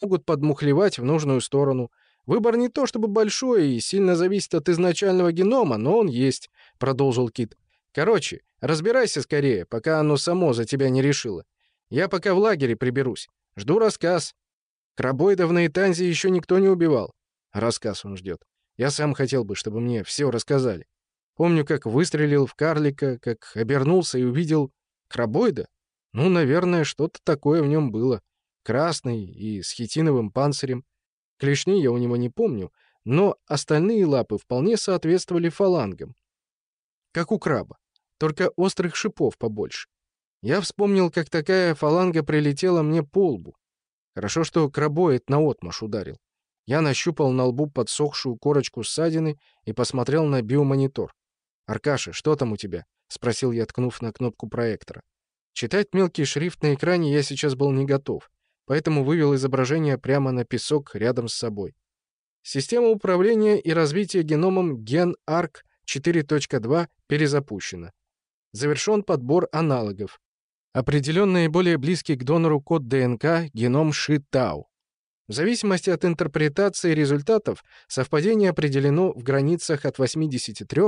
могут подмухлевать в нужную сторону. Выбор не то чтобы большой и сильно зависит от изначального генома, но он есть», — продолжил Кит. «Короче, разбирайся скорее, пока оно само за тебя не решило. Я пока в лагере приберусь. Жду рассказ. Крабоидов на Итанзе еще никто не убивал. Рассказ он ждет. Я сам хотел бы, чтобы мне все рассказали. Помню, как выстрелил в карлика, как обернулся и увидел крабоида. Ну, наверное, что-то такое в нем было. Красный и с хитиновым панцирем. Клешни я у него не помню, но остальные лапы вполне соответствовали фалангам. Как у краба, только острых шипов побольше. Я вспомнил, как такая фаланга прилетела мне по лбу. Хорошо, что крабоид наотмашь ударил. Я нащупал на лбу подсохшую корочку ссадины и посмотрел на биомонитор. «Аркаша, что там у тебя?» — спросил я, ткнув на кнопку проектора. Читать мелкий шрифт на экране я сейчас был не готов, поэтому вывел изображение прямо на песок рядом с собой. Система управления и развития геномом GenArc 4.2 перезапущена. Завершен подбор аналогов. Определен наиболее близкий к донору код ДНК геном Ши-Тау. В зависимости от интерпретации результатов, совпадение определено в границах от 83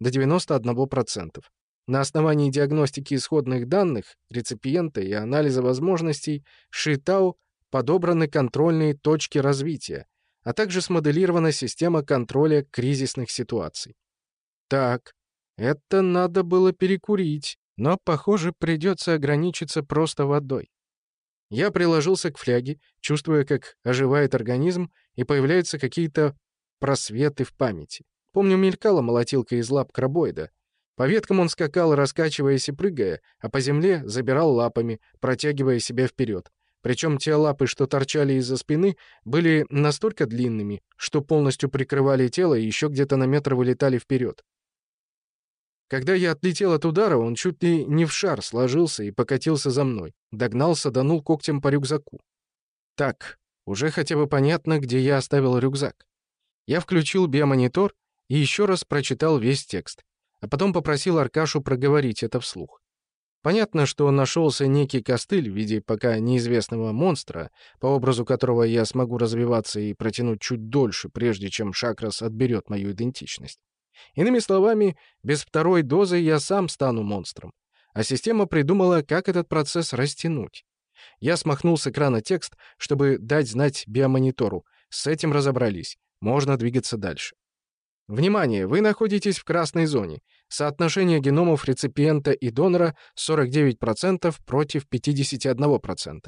до 91%. На основании диагностики исходных данных реципиента и анализа возможностей Шитау подобраны контрольные точки развития, а также смоделирована система контроля кризисных ситуаций. Так, это надо было перекурить, но, похоже, придется ограничиться просто водой. Я приложился к фляге, чувствуя, как оживает организм и появляются какие-то просветы в памяти. Помню, мелькала молотилка из лап крабоида, по веткам он скакал, раскачиваясь и прыгая, а по земле забирал лапами, протягивая себя вперед. Причем те лапы, что торчали из-за спины, были настолько длинными, что полностью прикрывали тело и еще где-то на метр вылетали вперед. Когда я отлетел от удара, он чуть ли не в шар сложился и покатился за мной. Догнался, данул когтем по рюкзаку. Так, уже хотя бы понятно, где я оставил рюкзак. Я включил биомонитор и еще раз прочитал весь текст а потом попросил Аркашу проговорить это вслух. Понятно, что нашелся некий костыль в виде пока неизвестного монстра, по образу которого я смогу развиваться и протянуть чуть дольше, прежде чем Шакрас отберет мою идентичность. Иными словами, без второй дозы я сам стану монстром. А система придумала, как этот процесс растянуть. Я смахнул с экрана текст, чтобы дать знать биомонитору. С этим разобрались. Можно двигаться дальше. Внимание! Вы находитесь в красной зоне. Соотношение геномов реципиента и донора 49% против 51%.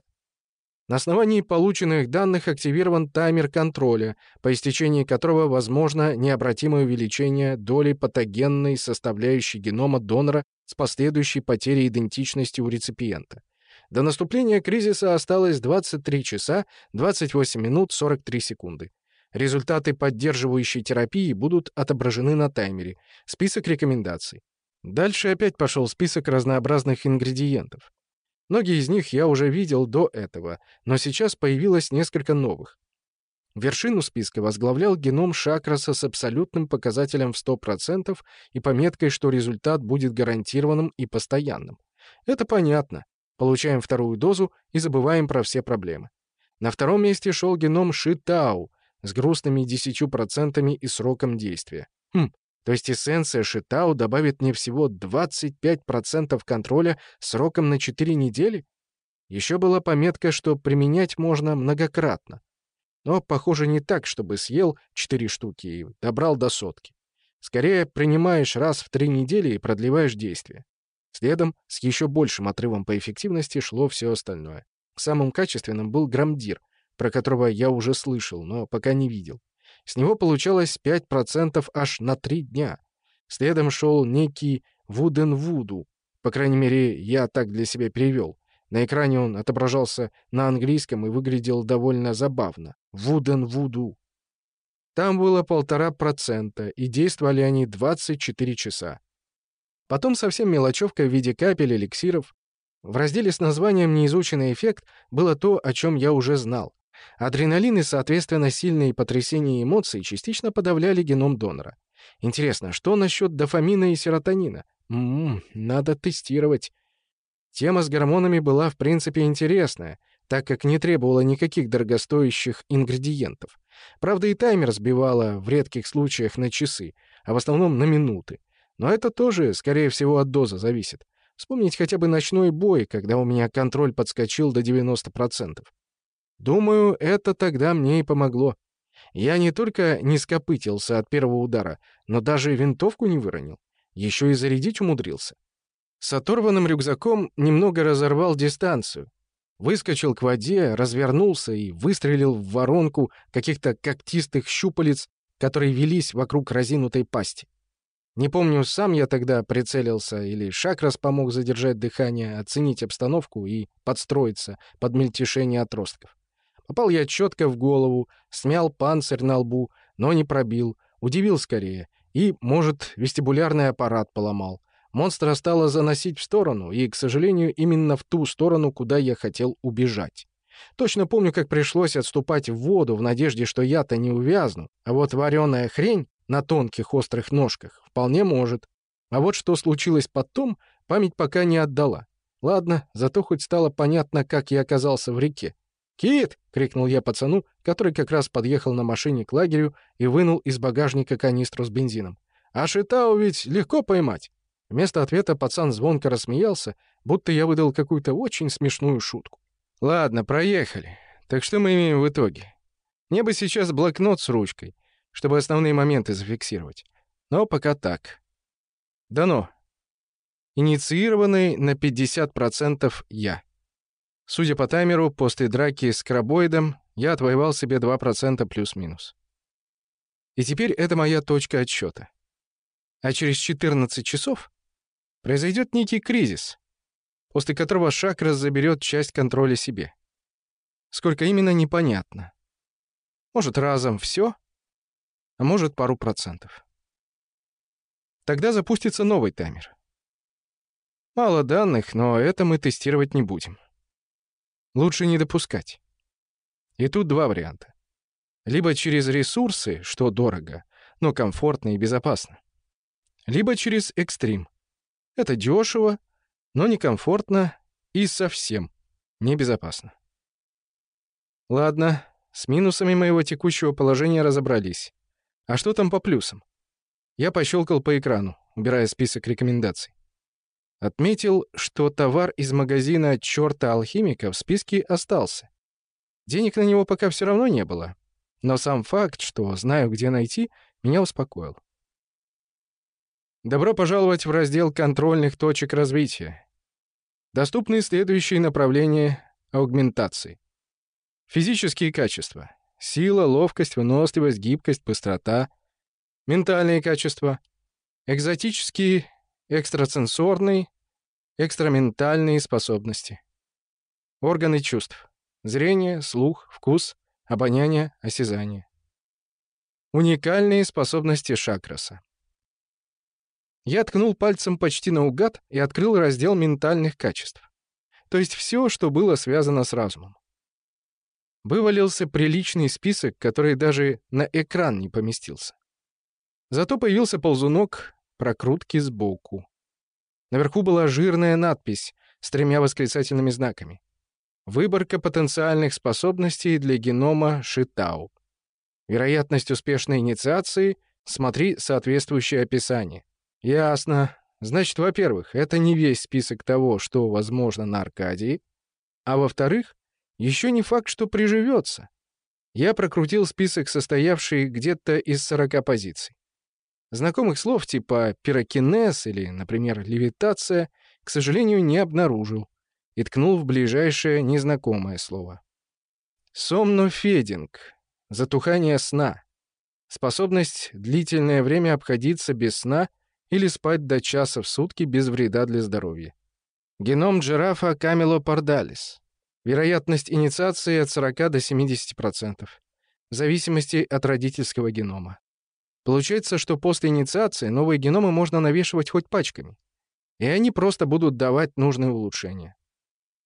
На основании полученных данных активирован таймер контроля, по истечении которого возможно необратимое увеличение доли патогенной составляющей генома донора с последующей потерей идентичности у реципиента. До наступления кризиса осталось 23 часа 28 минут 43 секунды. Результаты поддерживающей терапии будут отображены на таймере. Список рекомендаций. Дальше опять пошел список разнообразных ингредиентов. Многие из них я уже видел до этого, но сейчас появилось несколько новых. Вершину списка возглавлял геном Шакраса с абсолютным показателем в 100% и пометкой, что результат будет гарантированным и постоянным. Это понятно. Получаем вторую дозу и забываем про все проблемы. На втором месте шел геном Шитау, с грустными 10% и сроком действия. Хм, то есть эссенция Шитау добавит мне всего 25% контроля сроком на 4 недели? Еще была пометка, что применять можно многократно. Но, похоже, не так, чтобы съел 4 штуки и добрал до сотки. Скорее, принимаешь раз в 3 недели и продлеваешь действие. Следом, с еще большим отрывом по эффективности, шло все остальное. Самым качественным был грамдир, про которого я уже слышал, но пока не видел. С него получалось 5% аж на 3 дня. Следом шел некий Вуден Вуду. По крайней мере, я так для себя перевел. На экране он отображался на английском и выглядел довольно забавно. Вуден Вуду. Там было полтора процента, и действовали они 24 часа. Потом совсем мелочевка в виде капель эликсиров. В разделе с названием «Неизученный эффект» было то, о чем я уже знал. Адреналин и, соответственно, сильные потрясения эмоций частично подавляли геном донора. Интересно, что насчет дофамина и серотонина? Ммм, надо тестировать. Тема с гормонами была, в принципе, интересная, так как не требовала никаких дорогостоящих ингредиентов. Правда, и таймер сбивала в редких случаях на часы, а в основном на минуты. Но это тоже, скорее всего, от дозы зависит. Вспомнить хотя бы ночной бой, когда у меня контроль подскочил до 90%. Думаю, это тогда мне и помогло. Я не только не скопытился от первого удара, но даже винтовку не выронил. Еще и зарядить умудрился. С оторванным рюкзаком немного разорвал дистанцию. Выскочил к воде, развернулся и выстрелил в воронку каких-то когтистых щупалец, которые велись вокруг разинутой пасти. Не помню, сам я тогда прицелился или Шакрас помог задержать дыхание, оценить обстановку и подстроиться под мельтешение отростков. Попал я четко в голову, смял панцирь на лбу, но не пробил, удивил скорее, и, может, вестибулярный аппарат поломал. Монстра стало заносить в сторону, и, к сожалению, именно в ту сторону, куда я хотел убежать. Точно помню, как пришлось отступать в воду в надежде, что я-то не увязну, а вот вареная хрень на тонких острых ножках вполне может. А вот что случилось потом, память пока не отдала. Ладно, зато хоть стало понятно, как я оказался в реке. «Кит!» — крикнул я пацану, который как раз подъехал на машине к лагерю и вынул из багажника канистру с бензином. «А Шитау ведь легко поймать!» Вместо ответа пацан звонко рассмеялся, будто я выдал какую-то очень смешную шутку. «Ладно, проехали. Так что мы имеем в итоге? Мне бы сейчас блокнот с ручкой, чтобы основные моменты зафиксировать. Но пока так. Дано. Инициированный на 50% я. Судя по таймеру, после драки с крабоидом я отвоевал себе 2% плюс-минус. И теперь это моя точка отсчета. А через 14 часов произойдет некий кризис, после которого Шакрас заберет часть контроля себе. Сколько именно, непонятно. Может, разом все, а может, пару процентов. Тогда запустится новый таймер. Мало данных, но это мы тестировать не будем. Лучше не допускать. И тут два варианта. Либо через ресурсы, что дорого, но комфортно и безопасно. Либо через экстрим. Это дешево, но некомфортно и совсем небезопасно. Ладно, с минусами моего текущего положения разобрались. А что там по плюсам? Я пощелкал по экрану, убирая список рекомендаций. Отметил, что товар из магазина «Чёрта алхимика» в списке остался. Денег на него пока все равно не было. Но сам факт, что знаю, где найти, меня успокоил. Добро пожаловать в раздел контрольных точек развития. Доступны следующие направления аугментации. Физические качества. Сила, ловкость, выносливость, гибкость, быстрота. Ментальные качества. Экзотические экстрасенсорные, экстраментальные способности. Органы чувств. Зрение, слух, вкус, обоняние, осязание. Уникальные способности Шакраса. Я ткнул пальцем почти наугад и открыл раздел ментальных качеств. То есть все, что было связано с разумом. Вывалился приличный список, который даже на экран не поместился. Зато появился ползунок прокрутки сбоку. Наверху была жирная надпись с тремя восклицательными знаками. Выборка потенциальных способностей для генома Шитау. Вероятность успешной инициации — смотри соответствующее описание. Ясно. Значит, во-первых, это не весь список того, что возможно на Аркадии, а во-вторых, еще не факт, что приживется. Я прокрутил список, состоявший где-то из 40 позиций. Знакомых слов типа пирокинез или, например, левитация, к сожалению, не обнаружил и ткнул в ближайшее незнакомое слово. Сомнофединг. Затухание сна. Способность длительное время обходиться без сна или спать до часа в сутки без вреда для здоровья. Геном жирафа камелопардалис. Вероятность инициации от 40 до 70%. В зависимости от родительского генома. Получается, что после инициации новые геномы можно навешивать хоть пачками. И они просто будут давать нужные улучшения.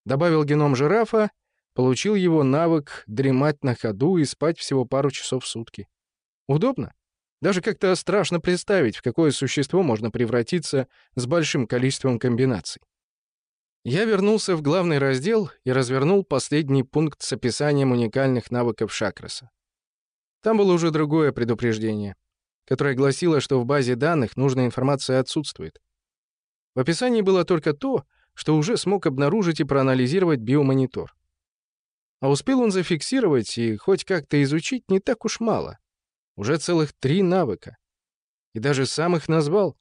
Добавил геном жирафа, получил его навык дремать на ходу и спать всего пару часов в сутки. Удобно? Даже как-то страшно представить, в какое существо можно превратиться с большим количеством комбинаций. Я вернулся в главный раздел и развернул последний пункт с описанием уникальных навыков Шакраса. Там было уже другое предупреждение, которое гласило, что в базе данных нужная информация отсутствует. В описании было только то, что уже смог обнаружить и проанализировать биомонитор. А успел он зафиксировать и хоть как-то изучить не так уж мало. Уже целых три навыка. И даже сам их назвал.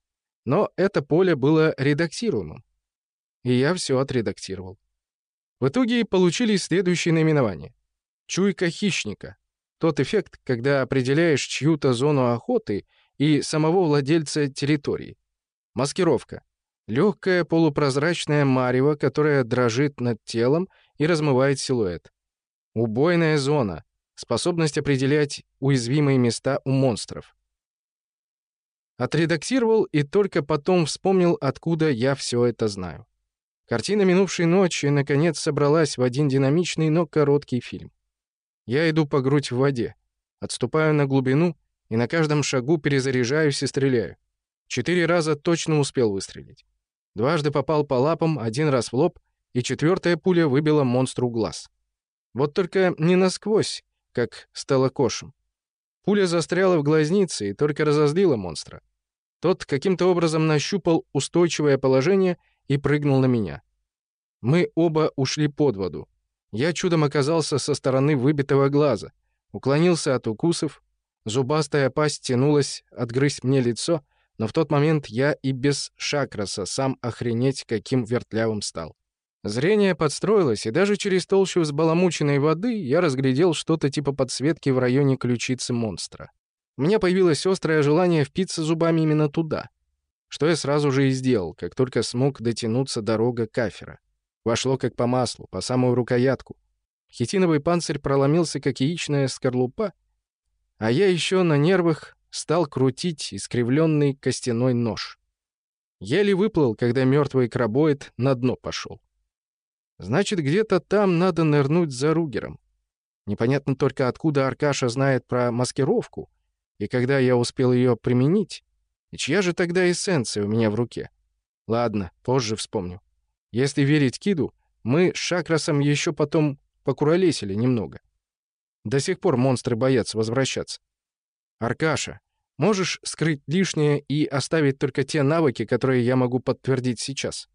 Но это поле было редактируемым. И я все отредактировал. В итоге получились следующие наименования. Чуйка хищника. Тот эффект, когда определяешь чью-то зону охоты и самого владельца территории. Маскировка. Легкая полупрозрачная марево, которая дрожит над телом и размывает силуэт. Убойная зона. Способность определять уязвимые места у монстров. Отредактировал и только потом вспомнил, откуда я все это знаю. Картина минувшей ночи, наконец, собралась в один динамичный, но короткий фильм. Я иду по грудь в воде, отступаю на глубину и на каждом шагу перезаряжаюсь и стреляю. Четыре раза точно успел выстрелить. Дважды попал по лапам, один раз в лоб, и четвертая пуля выбила монстру глаз. Вот только не насквозь, как стало кошем. Пуля застряла в глазнице и только разозлила монстра. Тот каким-то образом нащупал устойчивое положение и прыгнул на меня. Мы оба ушли под воду. Я чудом оказался со стороны выбитого глаза, уклонился от укусов, зубастая пасть тянулась отгрызть мне лицо, но в тот момент я и без шакраса сам охренеть каким вертлявым стал. Зрение подстроилось, и даже через толщу взбаламученной воды я разглядел что-то типа подсветки в районе ключицы монстра. У меня появилось острое желание впиться зубами именно туда, что я сразу же и сделал, как только смог дотянуться до рога кафера. Вошло как по маслу, по самую рукоятку. Хитиновый панцирь проломился, как яичная скорлупа, а я еще на нервах стал крутить искривленный костяной нож. Еле выплыл, когда мертвый крабоид на дно пошел. Значит, где-то там надо нырнуть за Ругером. Непонятно только, откуда Аркаша знает про маскировку, и когда я успел ее применить, и чья же тогда эссенция у меня в руке. Ладно, позже вспомню. Если верить Киду, мы с Шакрасом еще потом покуролесили немного. До сих пор монстры боятся возвращаться. Аркаша, можешь скрыть лишнее и оставить только те навыки, которые я могу подтвердить сейчас?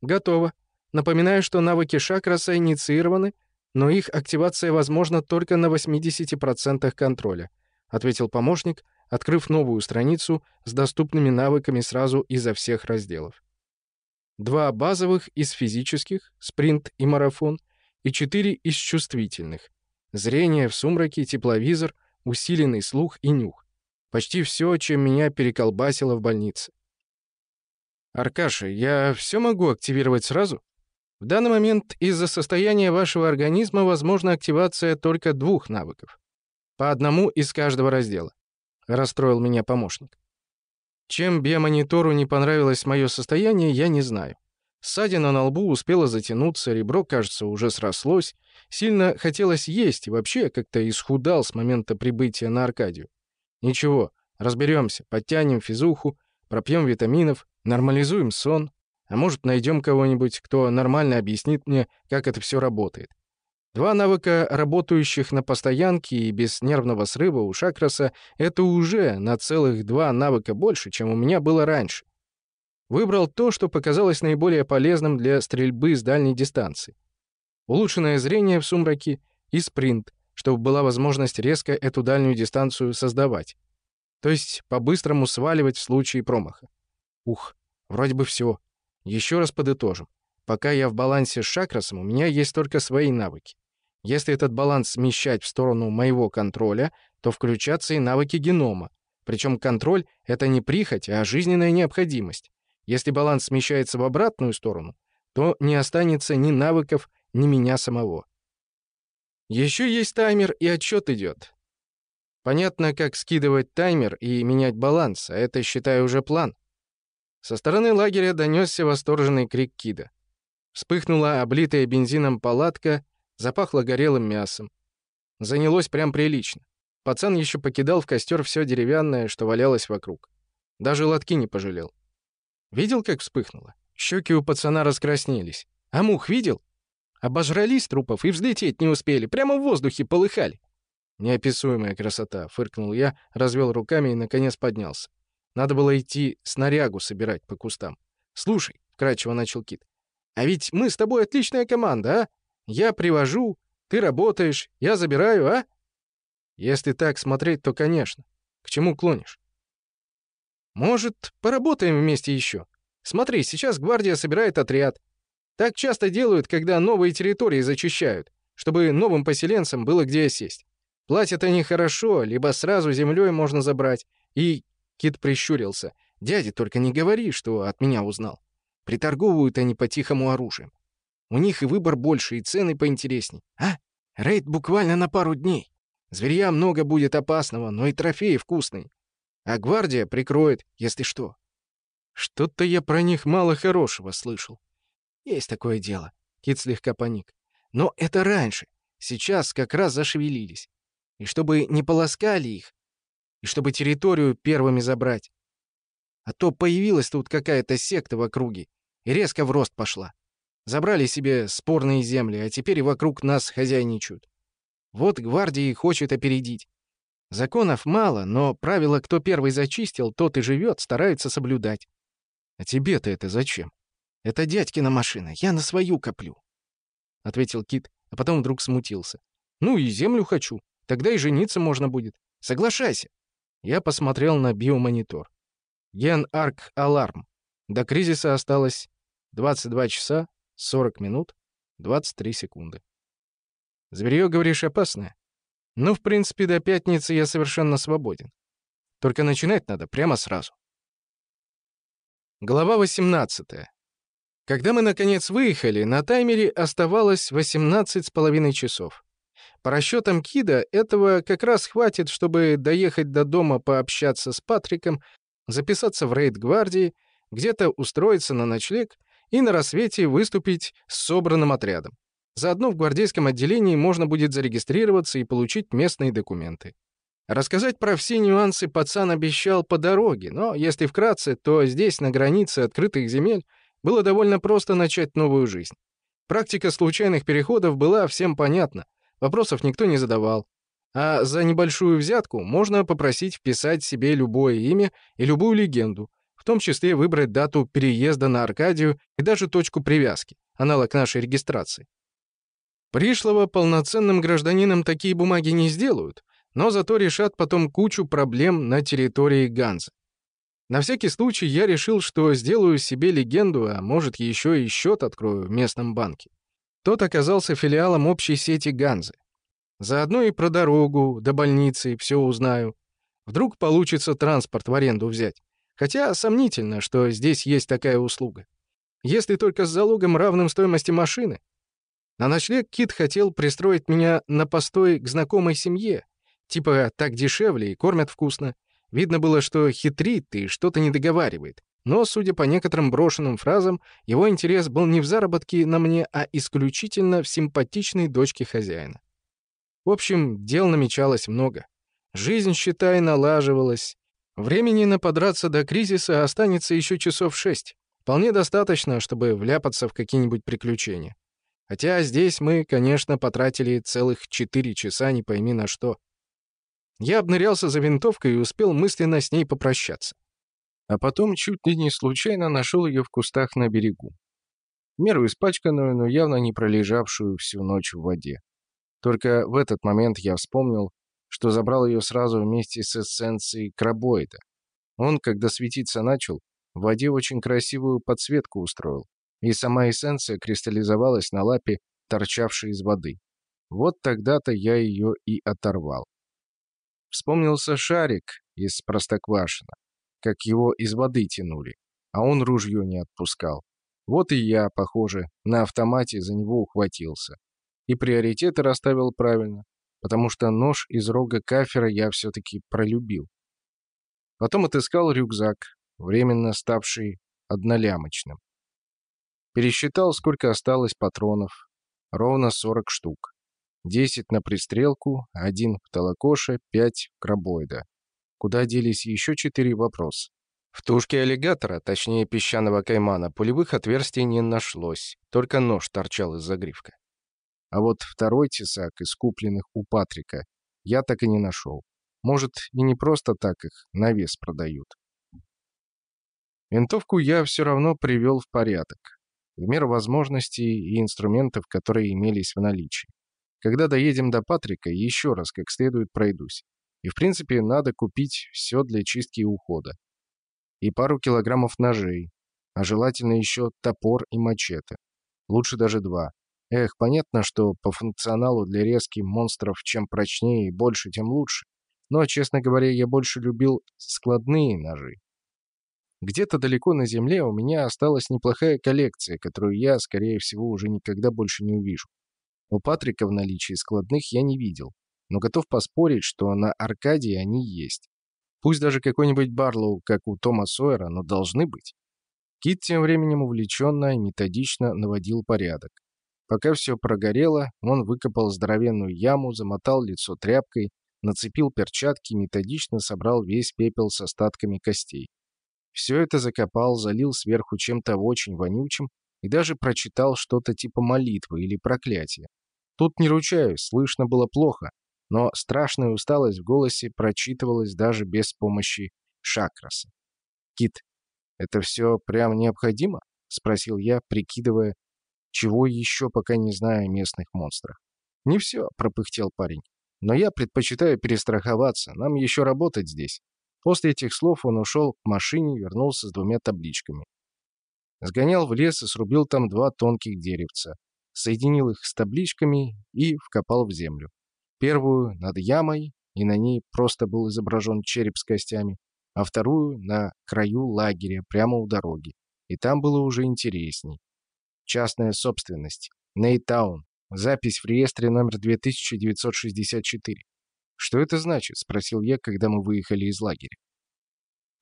Готово. Напоминаю, что навыки Шакраса инициированы, но их активация возможна только на 80% контроля, ответил помощник, открыв новую страницу с доступными навыками сразу изо всех разделов. Два базовых из физических, спринт и марафон, и четыре из чувствительных. Зрение в сумраке, тепловизор, усиленный слух и нюх. Почти все, чем меня переколбасило в больнице. «Аркаша, я все могу активировать сразу?» В данный момент из-за состояния вашего организма возможна активация только двух навыков. По одному из каждого раздела. Расстроил меня помощник. Чем биомонитору не понравилось мое состояние, я не знаю. Ссадина на лбу успела затянуться, ребро, кажется, уже срослось. Сильно хотелось есть и вообще как-то исхудал с момента прибытия на Аркадию. Ничего, разберемся, подтянем физуху, пропьем витаминов, нормализуем сон, а может, найдем кого-нибудь, кто нормально объяснит мне, как это все работает. Два навыка, работающих на постоянке и без нервного срыва у Шакраса, это уже на целых два навыка больше, чем у меня было раньше. Выбрал то, что показалось наиболее полезным для стрельбы с дальней дистанции. Улучшенное зрение в сумраке и спринт, чтобы была возможность резко эту дальнюю дистанцию создавать. То есть по-быстрому сваливать в случае промаха. Ух, вроде бы все. Еще раз подытожим. Пока я в балансе с шакрасом, у меня есть только свои навыки. Если этот баланс смещать в сторону моего контроля, то включатся и навыки генома. Причем контроль — это не прихоть, а жизненная необходимость. Если баланс смещается в обратную сторону, то не останется ни навыков, ни меня самого. Еще есть таймер, и отчет идет. Понятно, как скидывать таймер и менять баланс, а это, считаю, уже план. Со стороны лагеря донесся восторженный крик Кида. Вспыхнула облитая бензином палатка, запахло горелым мясом. Занялось прям прилично. Пацан еще покидал в костер все деревянное, что валялось вокруг. Даже лотки не пожалел. Видел, как вспыхнуло? Щеки у пацана раскраснелись. «А мух видел?» Обожрались трупов и взлететь не успели, прямо в воздухе полыхали. «Неописуемая красота», — фыркнул я, развел руками и, наконец, поднялся. Надо было идти снарягу собирать по кустам. «Слушай», — вкрадчиво начал Кит, — «а ведь мы с тобой отличная команда, а? Я привожу, ты работаешь, я забираю, а?» «Если так смотреть, то, конечно. К чему клонишь?» «Может, поработаем вместе еще? Смотри, сейчас гвардия собирает отряд. Так часто делают, когда новые территории зачищают, чтобы новым поселенцам было где осесть. Платят они хорошо, либо сразу землей можно забрать. И Кит прищурился. «Дядя, только не говори, что от меня узнал. Приторговывают они по-тихому оружием. У них и выбор больше, и цены поинтересней. А? Рейд буквально на пару дней. Зверья много будет опасного, но и трофеи вкусные. А гвардия прикроет, если что. Что-то я про них мало хорошего слышал. Есть такое дело. Кит слегка паник. Но это раньше. Сейчас как раз зашевелились. И чтобы не полоскали их, и чтобы территорию первыми забрать. А то появилась тут какая-то секта в округе и резко в рост пошла. Забрали себе спорные земли, а теперь и вокруг нас хозяйничают. Вот гвардия и хочет опередить. Законов мало, но правило «кто первый зачистил, тот и живет» стараются соблюдать. А тебе-то это зачем? Это дядькина машина, я на свою коплю. — ответил Кит, а потом вдруг смутился. «Ну и землю хочу. Тогда и жениться можно будет. Соглашайся». Я посмотрел на биомонитор. Ген Арк Аларм. До кризиса осталось 22 часа 40 минут 23 секунды. Зверье, говоришь, опасное? Ну, в принципе, до пятницы я совершенно свободен. Только начинать надо прямо сразу. Глава 18. Когда мы, наконец, выехали, на таймере оставалось 18 с половиной часов. По расчетам Кида, этого как раз хватит, чтобы доехать до дома пообщаться с Патриком, записаться в рейд гвардии, где-то устроиться на ночлег и на рассвете выступить с собранным отрядом. Заодно в гвардейском отделении можно будет зарегистрироваться и получить местные документы. Рассказать про все нюансы пацан обещал по дороге, но если вкратце, то здесь, на границе открытых земель, было довольно просто начать новую жизнь. Практика случайных переходов была всем понятна, Вопросов никто не задавал. А за небольшую взятку можно попросить вписать себе любое имя и любую легенду, в том числе выбрать дату переезда на Аркадию и даже точку привязки, аналог нашей регистрации. Пришлого полноценным гражданином такие бумаги не сделают, но зато решат потом кучу проблем на территории Ганзы. На всякий случай я решил, что сделаю себе легенду, а может еще и счет открою в местном банке. Тот оказался филиалом общей сети Ганзы. Заодно и про дорогу до больницы все узнаю. Вдруг получится транспорт в аренду взять. Хотя сомнительно, что здесь есть такая услуга. Если только с залогом равным стоимости машины. На ночлег Кит хотел пристроить меня на постой к знакомой семье. Типа так дешевле и кормят вкусно. Видно было, что хитрит и что-то не договаривает. Но, судя по некоторым брошенным фразам, его интерес был не в заработке на мне, а исключительно в симпатичной дочке хозяина. В общем, дел намечалось много. Жизнь, считай, налаживалась. Времени на подраться до кризиса останется еще часов шесть. Вполне достаточно, чтобы вляпаться в какие-нибудь приключения. Хотя здесь мы, конечно, потратили целых четыре часа не пойми на что. Я обнырялся за винтовкой и успел мысленно с ней попрощаться а потом чуть ли не случайно нашел ее в кустах на берегу. Меру испачканную, но явно не пролежавшую всю ночь в воде. Только в этот момент я вспомнил, что забрал ее сразу вместе с эссенцией крабоида. Он, когда светиться начал, в воде очень красивую подсветку устроил, и сама эссенция кристаллизовалась на лапе, торчавшей из воды. Вот тогда-то я ее и оторвал. Вспомнился шарик из Простоквашина как его из воды тянули, а он ружье не отпускал. Вот и я, похоже, на автомате за него ухватился. И приоритеты расставил правильно, потому что нож из рога кафера я все-таки пролюбил. Потом отыскал рюкзак, временно ставший однолямочным. Пересчитал, сколько осталось патронов. Ровно 40 штук. 10 на пристрелку, один в толокоше, 5 в крабоида. Куда делись еще четыре вопроса? В тушке аллигатора, точнее песчаного каймана, пулевых отверстий не нашлось, только нож торчал из загривка. А вот второй тесак из купленных у Патрика я так и не нашел. Может, и не просто так их на вес продают. Винтовку я все равно привел в порядок, в меру возможностей и инструментов, которые имелись в наличии. Когда доедем до Патрика, еще раз как следует пройдусь. И, в принципе, надо купить все для чистки и ухода. И пару килограммов ножей, а желательно еще топор и мачете. Лучше даже два. Эх, понятно, что по функционалу для резки монстров чем прочнее и больше, тем лучше. Но, честно говоря, я больше любил складные ножи. Где-то далеко на земле у меня осталась неплохая коллекция, которую я, скорее всего, уже никогда больше не увижу. У Патрика в наличии складных я не видел, но готов поспорить, что на Аркадии они есть. Пусть даже какой-нибудь Барлоу, как у Тома Сойера, но должны быть. Кит тем временем увлеченно и методично наводил порядок. Пока все прогорело, он выкопал здоровенную яму, замотал лицо тряпкой, нацепил перчатки методично собрал весь пепел с остатками костей. Все это закопал, залил сверху чем-то очень вонючим и даже прочитал что-то типа молитвы или проклятия. Тут не ручаюсь, слышно было плохо, но страшная усталость в голосе прочитывалась даже без помощи шакраса. «Кит, это все прям необходимо?» — спросил я, прикидывая, чего еще пока не знаю о местных монстрах. «Не все», — пропыхтел парень. «Но я предпочитаю перестраховаться, нам еще работать здесь». После этих слов он ушел к машине, вернулся с двумя табличками. Сгонял в лес и срубил там два тонких деревца, соединил их с табличками и вкопал в землю. Первую над ямой, и на ней просто был изображен череп с костями, а вторую на краю лагеря, прямо у дороги. И там было уже интересней. Частная собственность. Нейтаун. Запись в реестре номер 2964. «Что это значит?» — спросил я, когда мы выехали из лагеря.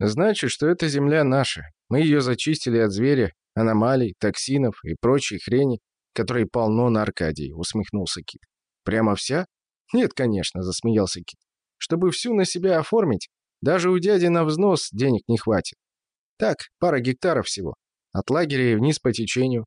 «Значит, что эта земля наша. Мы ее зачистили от зверя, аномалий, токсинов и прочей хрени, которой полно на Аркадии», — усмехнулся Кит. «Прямо вся?» «Нет, конечно», — засмеялся Кит. «Чтобы всю на себя оформить, даже у дяди на взнос денег не хватит. Так, пара гектаров всего. От лагеря вниз по течению.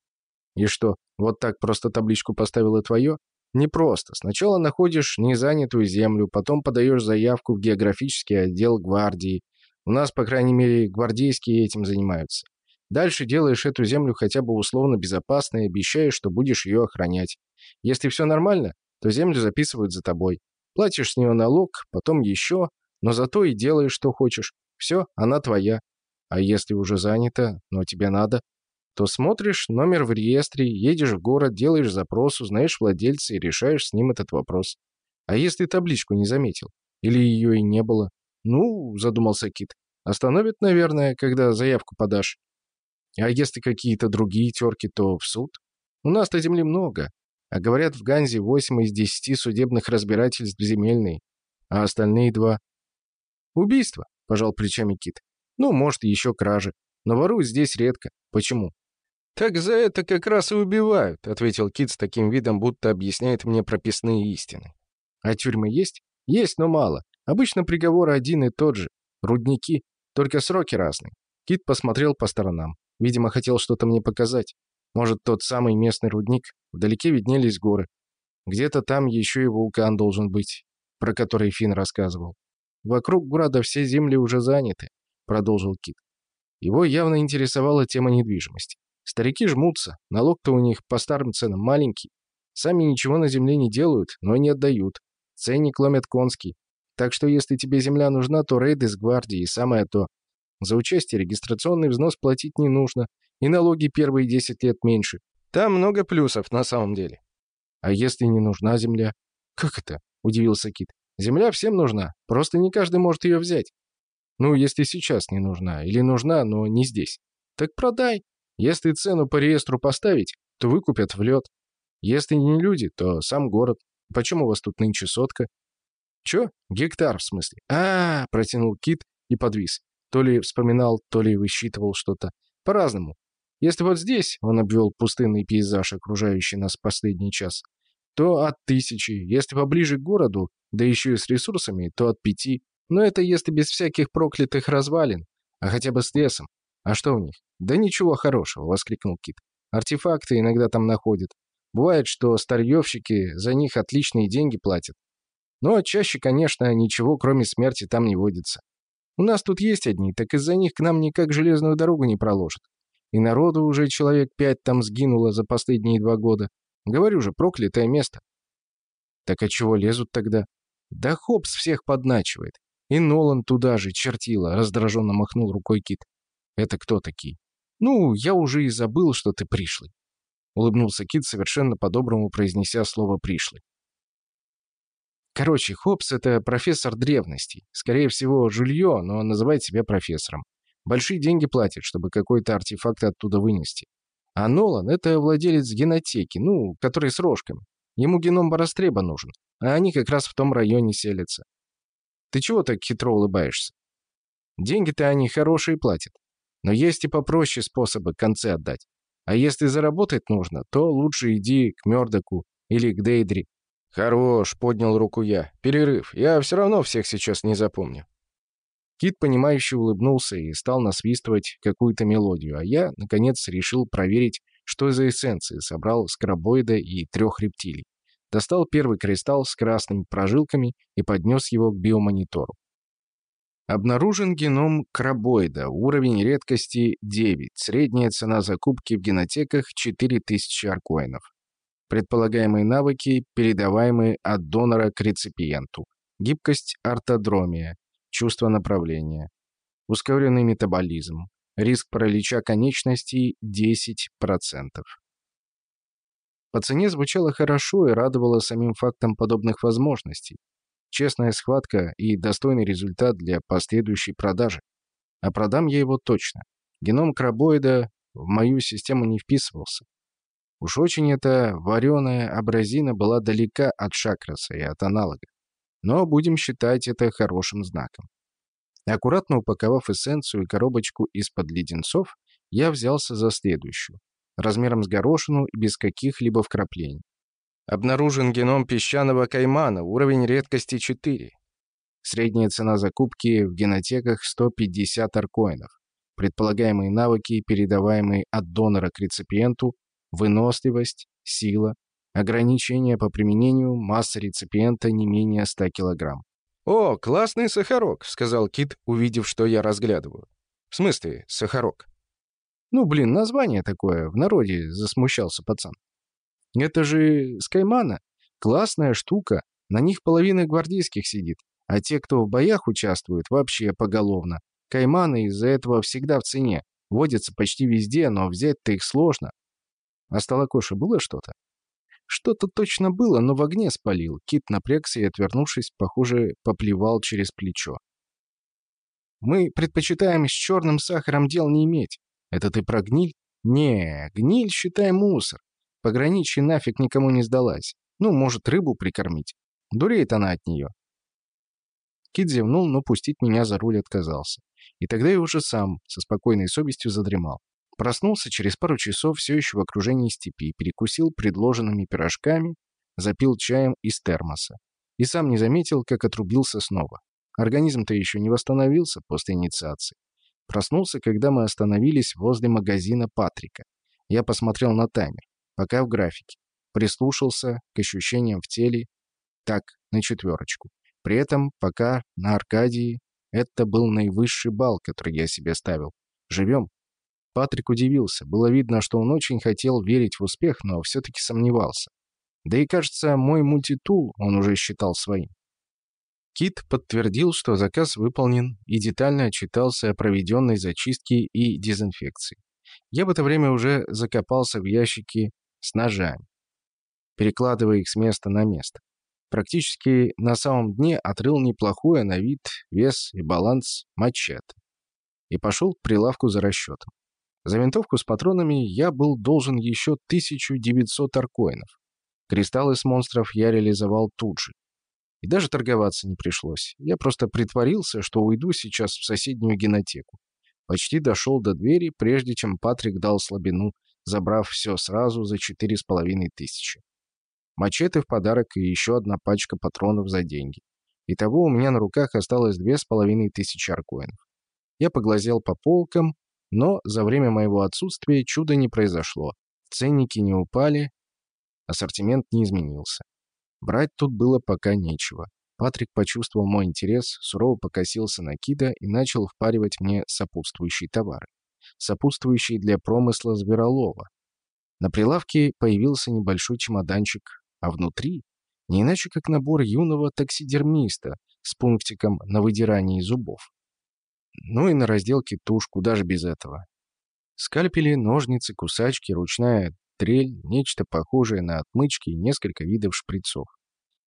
И что, вот так просто табличку поставила твое? Непросто. Сначала находишь незанятую землю, потом подаешь заявку в географический отдел гвардии. У нас, по крайней мере, гвардейские этим занимаются. Дальше делаешь эту землю хотя бы условно безопасной и обещаешь, что будешь ее охранять. Если все нормально, то землю записывают за тобой. Платишь с нее налог, потом еще, но зато и делаешь, что хочешь. Все, она твоя. А если уже занята, но тебе надо, то смотришь номер в реестре, едешь в город, делаешь запрос, узнаешь владельца и решаешь с ним этот вопрос. А если табличку не заметил? Или ее и не было? Ну, задумался Кит. Остановит, наверное, когда заявку подашь. А если какие-то другие терки, то в суд? У нас-то земли много. А говорят, в Ганзе 8 из 10 судебных разбирательств земельные. А остальные два... Убийство, пожал плечами Кит. Ну, может, еще кражи. Но воруют здесь редко. Почему? «Так за это как раз и убивают», — ответил Кит с таким видом, будто объясняет мне прописные истины. «А тюрьмы есть?» «Есть, но мало. Обычно приговор один и тот же. Рудники, только сроки разные». Кит посмотрел по сторонам. Видимо, хотел что-то мне показать. Может, тот самый местный рудник. Вдалеке виднелись горы. Где-то там еще и вулкан должен быть, про который Финн рассказывал. «Вокруг города все земли уже заняты», — продолжил Кит. Его явно интересовала тема недвижимости. Старики жмутся, налог-то у них по старым ценам маленький. Сами ничего на земле не делают, но и не отдают. Ценник ломят конский. Так что если тебе земля нужна, то рейды с гвардией, самое то. За участие регистрационный взнос платить не нужно, и налоги первые 10 лет меньше. Там много плюсов на самом деле. А если не нужна земля? Как это? Удивился Кит. Земля всем нужна, просто не каждый может ее взять. Ну, если сейчас не нужна, или нужна, но не здесь. Так продай, если цену по реестру поставить, то выкупят в лед. Если не люди, то сам город. Почему у вас тут нынче сотка? Чё? Гектар, в смысле? а, -а, -а протянул Кит и подвис. То ли вспоминал, то ли высчитывал что-то. По-разному. Если вот здесь, он обвел пустынный пейзаж, окружающий нас последний час, то от тысячи. Если поближе к городу, да еще и с ресурсами, то от пяти. Но это если без всяких проклятых развалин. А хотя бы с лесом. А что в них? Да ничего хорошего, воскликнул Кит. Артефакты иногда там находят. Бывает, что старьевщики за них отличные деньги платят. Но чаще, конечно, ничего, кроме смерти, там не водится. У нас тут есть одни, так из-за них к нам никак железную дорогу не проложат. И народу уже человек пять там сгинуло за последние два года. Говорю же, проклятое место. Так а чего лезут тогда? Да Хопс всех подначивает. И Нолан туда же, чертила, раздраженно махнул рукой Кит. Это кто такие? Ну, я уже и забыл, что ты пришлый. Улыбнулся Кит, совершенно по-доброму произнеся слово «пришлый». Короче, Хопс — это профессор древностей. Скорее всего, жулье, но называет себя профессором. Большие деньги платит, чтобы какой-то артефакт оттуда вынести. А Нолан — это владелец генотеки, ну, который с рожками. Ему геном Барастреба нужен, а они как раз в том районе селятся. Ты чего так хитро улыбаешься? Деньги-то они хорошие платят. Но есть и попроще способы концы отдать. А если заработать нужно, то лучше иди к Мёрдоку или к Дейдри. «Хорош», — поднял руку я. «Перерыв. Я все равно всех сейчас не запомню». Кит, понимающе улыбнулся и стал насвистывать какую-то мелодию, а я, наконец, решил проверить, что за эссенции собрал скрабоида и трех рептилий. Достал первый кристалл с красными прожилками и поднес его к биомонитору. Обнаружен геном крабоида, уровень редкости 9, средняя цена закупки в генотеках 4000 аркоинов. Предполагаемые навыки, передаваемые от донора к реципиенту. Гибкость ортодромия, чувство направления. Ускоренный метаболизм. Риск паралича конечностей 10%. По цене звучало хорошо и радовало самим фактом подобных возможностей. Честная схватка и достойный результат для последующей продажи. А продам я его точно. Геном крабоида в мою систему не вписывался. Уж очень эта вареная абразина была далека от шакраса и от аналога. Но будем считать это хорошим знаком. Аккуратно упаковав эссенцию и коробочку из-под леденцов, я взялся за следующую, размером с горошину и без каких-либо вкраплений. Обнаружен геном песчаного каймана, уровень редкости 4. Средняя цена закупки в генотеках 150 аркоинов. Предполагаемые навыки, передаваемые от донора к реципиенту, выносливость, сила, ограничения по применению, масса реципиента не менее 100 килограмм. «О, классный сахарок», — сказал Кит, увидев, что я разглядываю. «В смысле, сахарок?» «Ну, блин, название такое, в народе», — засмущался пацан. «Это же Скаймана. Классная штука. На них половина гвардейских сидит, а те, кто в боях участвуют, вообще поголовно. Кайманы из-за этого всегда в цене. Водятся почти везде, но взять-то их сложно. А столокоши было что-то? Что-то точно было, но в огне спалил. Кит напрягся и, отвернувшись, похоже, поплевал через плечо. «Мы предпочитаем с черным сахаром дел не иметь. Это ты про гниль?» «Не, гниль, считай, мусор. Пограничье нафиг никому не сдалась. Ну, может, рыбу прикормить. Дуреет она от нее». Кит зевнул, но пустить меня за руль отказался. И тогда я уже сам, со спокойной совестью, задремал. Проснулся через пару часов все еще в окружении степи, перекусил предложенными пирожками, запил чаем из термоса. И сам не заметил, как отрубился снова. Организм-то еще не восстановился после инициации. Проснулся, когда мы остановились возле магазина Патрика. Я посмотрел на таймер, пока в графике. Прислушался к ощущениям в теле, так, на четверочку. При этом, пока на Аркадии, это был наивысший балл, который я себе ставил. Живем, Патрик удивился. Было видно, что он очень хотел верить в успех, но все-таки сомневался. Да и, кажется, мой мультитул он уже считал своим. Кит подтвердил, что заказ выполнен, и детально отчитался о проведенной зачистке и дезинфекции. Я в это время уже закопался в ящики с ножами, перекладывая их с места на место. Практически на самом дне отрыл неплохое на вид, вес и баланс мачете. И пошел к прилавку за расчетом. За винтовку с патронами я был должен еще 1900 аркоинов. Кристаллы с монстров я реализовал тут же. И даже торговаться не пришлось. Я просто притворился, что уйду сейчас в соседнюю генотеку. Почти дошел до двери, прежде чем Патрик дал слабину, забрав все сразу за четыре с половиной тысячи. Мачете в подарок и еще одна пачка патронов за деньги. Итого у меня на руках осталось две с половиной тысячи аркоинов. Я поглазел по полкам, но за время моего отсутствия чуда не произошло. Ценники не упали, ассортимент не изменился. Брать тут было пока нечего. Патрик почувствовал мой интерес, сурово покосился на Кида и начал впаривать мне сопутствующие товары. Сопутствующие для промысла зверолова. На прилавке появился небольшой чемоданчик, а внутри не иначе как набор юного таксидермиста с пунктиком на выдирании зубов. Ну и на разделке туш, куда же без этого. Скальпели, ножницы, кусачки, ручная трель, нечто похожее на отмычки и несколько видов шприцов.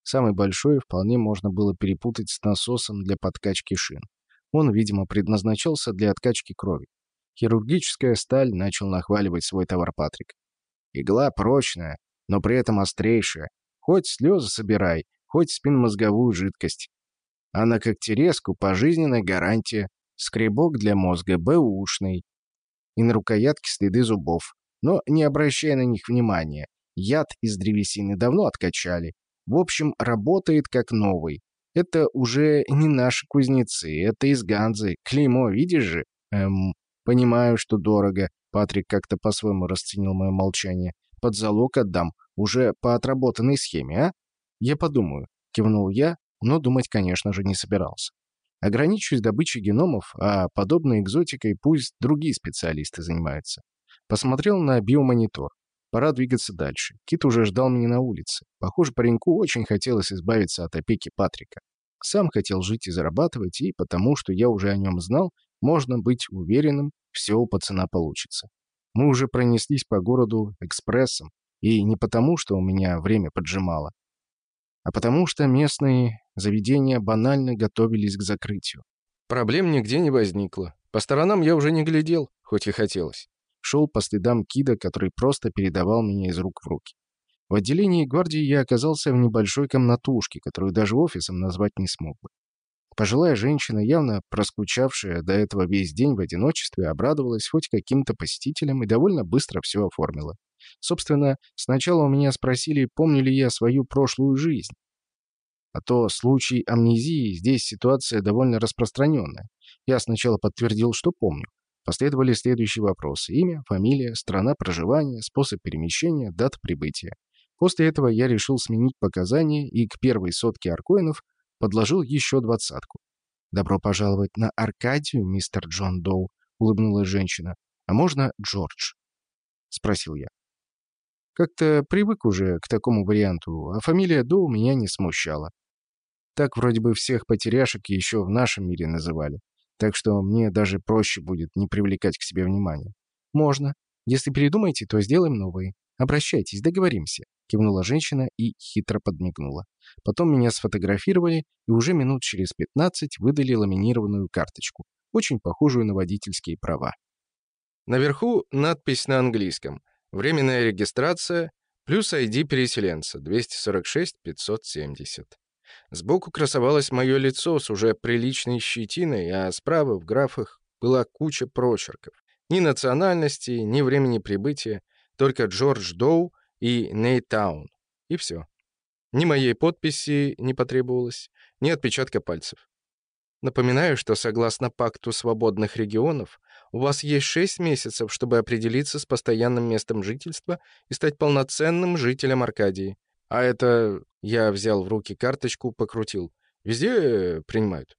Самый большой вполне можно было перепутать с насосом для подкачки шин. Он, видимо, предназначался для откачки крови. Хирургическая сталь начал нахваливать свой товар Патрик. Игла прочная, но при этом острейшая. Хоть слезы собирай, хоть спинномозговую жидкость. А на когтерезку пожизненная гарантия. Скребок для мозга бэушный. И на рукоятке следы зубов. Но не обращая на них внимания. Яд из древесины давно откачали. В общем, работает как новый. Это уже не наши кузнецы, это из Ганзы. Клеймо, видишь же? Эм, понимаю, что дорого. Патрик как-то по-своему расценил мое молчание. Под залог отдам. Уже по отработанной схеме, а? Я подумаю. Кивнул я, но думать, конечно же, не собирался. Ограничусь добычей геномов, а подобной экзотикой пусть другие специалисты занимаются. Посмотрел на биомонитор. Пора двигаться дальше. Кит уже ждал меня на улице. Похоже, пареньку очень хотелось избавиться от опеки Патрика. Сам хотел жить и зарабатывать, и потому, что я уже о нем знал, можно быть уверенным, все у пацана получится. Мы уже пронеслись по городу экспрессом, и не потому, что у меня время поджимало, а потому что местные заведения банально готовились к закрытию. Проблем нигде не возникло. По сторонам я уже не глядел, хоть и хотелось шел по следам Кида, который просто передавал меня из рук в руки. В отделении гвардии я оказался в небольшой комнатушке, которую даже офисом назвать не смог бы. Пожилая женщина, явно проскучавшая до этого весь день в одиночестве, обрадовалась хоть каким-то посетителям и довольно быстро все оформила. Собственно, сначала у меня спросили, помню ли я свою прошлую жизнь. А то случай амнезии здесь ситуация довольно распространенная. Я сначала подтвердил, что помню. Последовали следующие вопросы. Имя, фамилия, страна проживания, способ перемещения, дата прибытия. После этого я решил сменить показания и к первой сотке аркоинов подложил еще двадцатку. «Добро пожаловать на Аркадию, мистер Джон Доу», — улыбнулась женщина. «А можно Джордж?» — спросил я. Как-то привык уже к такому варианту, а фамилия Доу меня не смущала. Так вроде бы всех потеряшек еще в нашем мире называли так что мне даже проще будет не привлекать к себе внимания. «Можно. Если передумаете, то сделаем новые. Обращайтесь, договоримся», — кивнула женщина и хитро подмигнула. Потом меня сфотографировали и уже минут через 15 выдали ламинированную карточку, очень похожую на водительские права. Наверху надпись на английском. Временная регистрация плюс ID переселенца 246 570. Сбоку красовалось мое лицо с уже приличной щетиной, а справа в графах была куча прочерков. Ни национальности, ни времени прибытия, только Джордж Доу и Нейтаун. И все. Ни моей подписи не потребовалось, ни отпечатка пальцев. Напоминаю, что согласно пакту свободных регионов, у вас есть 6 месяцев, чтобы определиться с постоянным местом жительства и стать полноценным жителем Аркадии. А это... Я взял в руки карточку, покрутил. Везде принимают?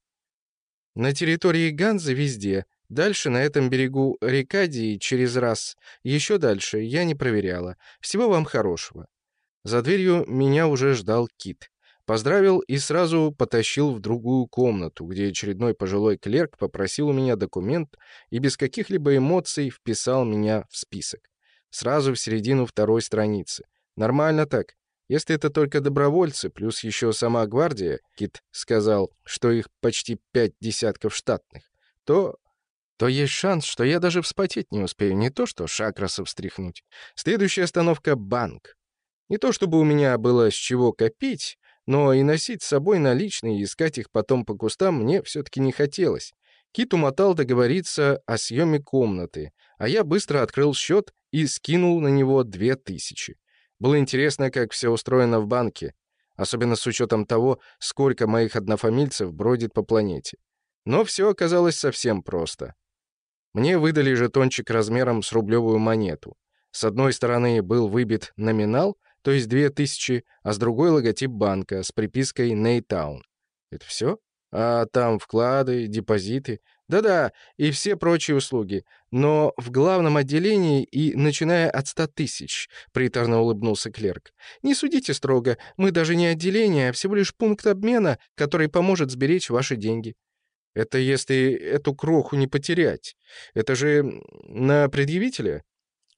На территории Ганзы везде. Дальше на этом берегу Рикадии через раз. Еще дальше я не проверяла. Всего вам хорошего. За дверью меня уже ждал Кит. Поздравил и сразу потащил в другую комнату, где очередной пожилой клерк попросил у меня документ и без каких-либо эмоций вписал меня в список. Сразу в середину второй страницы. Нормально так. Если это только добровольцы, плюс еще сама гвардия, Кит сказал, что их почти пять десятков штатных, то... то есть шанс, что я даже вспотеть не успею, не то что шакрасов встряхнуть. Следующая остановка — банк. Не то чтобы у меня было с чего копить, но и носить с собой наличные и искать их потом по кустам мне все-таки не хотелось. Кит умотал договориться о съеме комнаты, а я быстро открыл счет и скинул на него две тысячи. Было интересно, как все устроено в банке, особенно с учетом того, сколько моих однофамильцев бродит по планете. Но все оказалось совсем просто. Мне выдали жетончик размером с рублевую монету. С одной стороны был выбит номинал, то есть 2000, а с другой логотип банка с припиской «Нейтаун». Это все? А там вклады, депозиты. Да-да, и все прочие услуги. Но в главном отделении и начиная от 100 тысяч, приторно улыбнулся клерк. Не судите строго, мы даже не отделение, а всего лишь пункт обмена, который поможет сберечь ваши деньги. Это если эту кроху не потерять. Это же на предъявителя?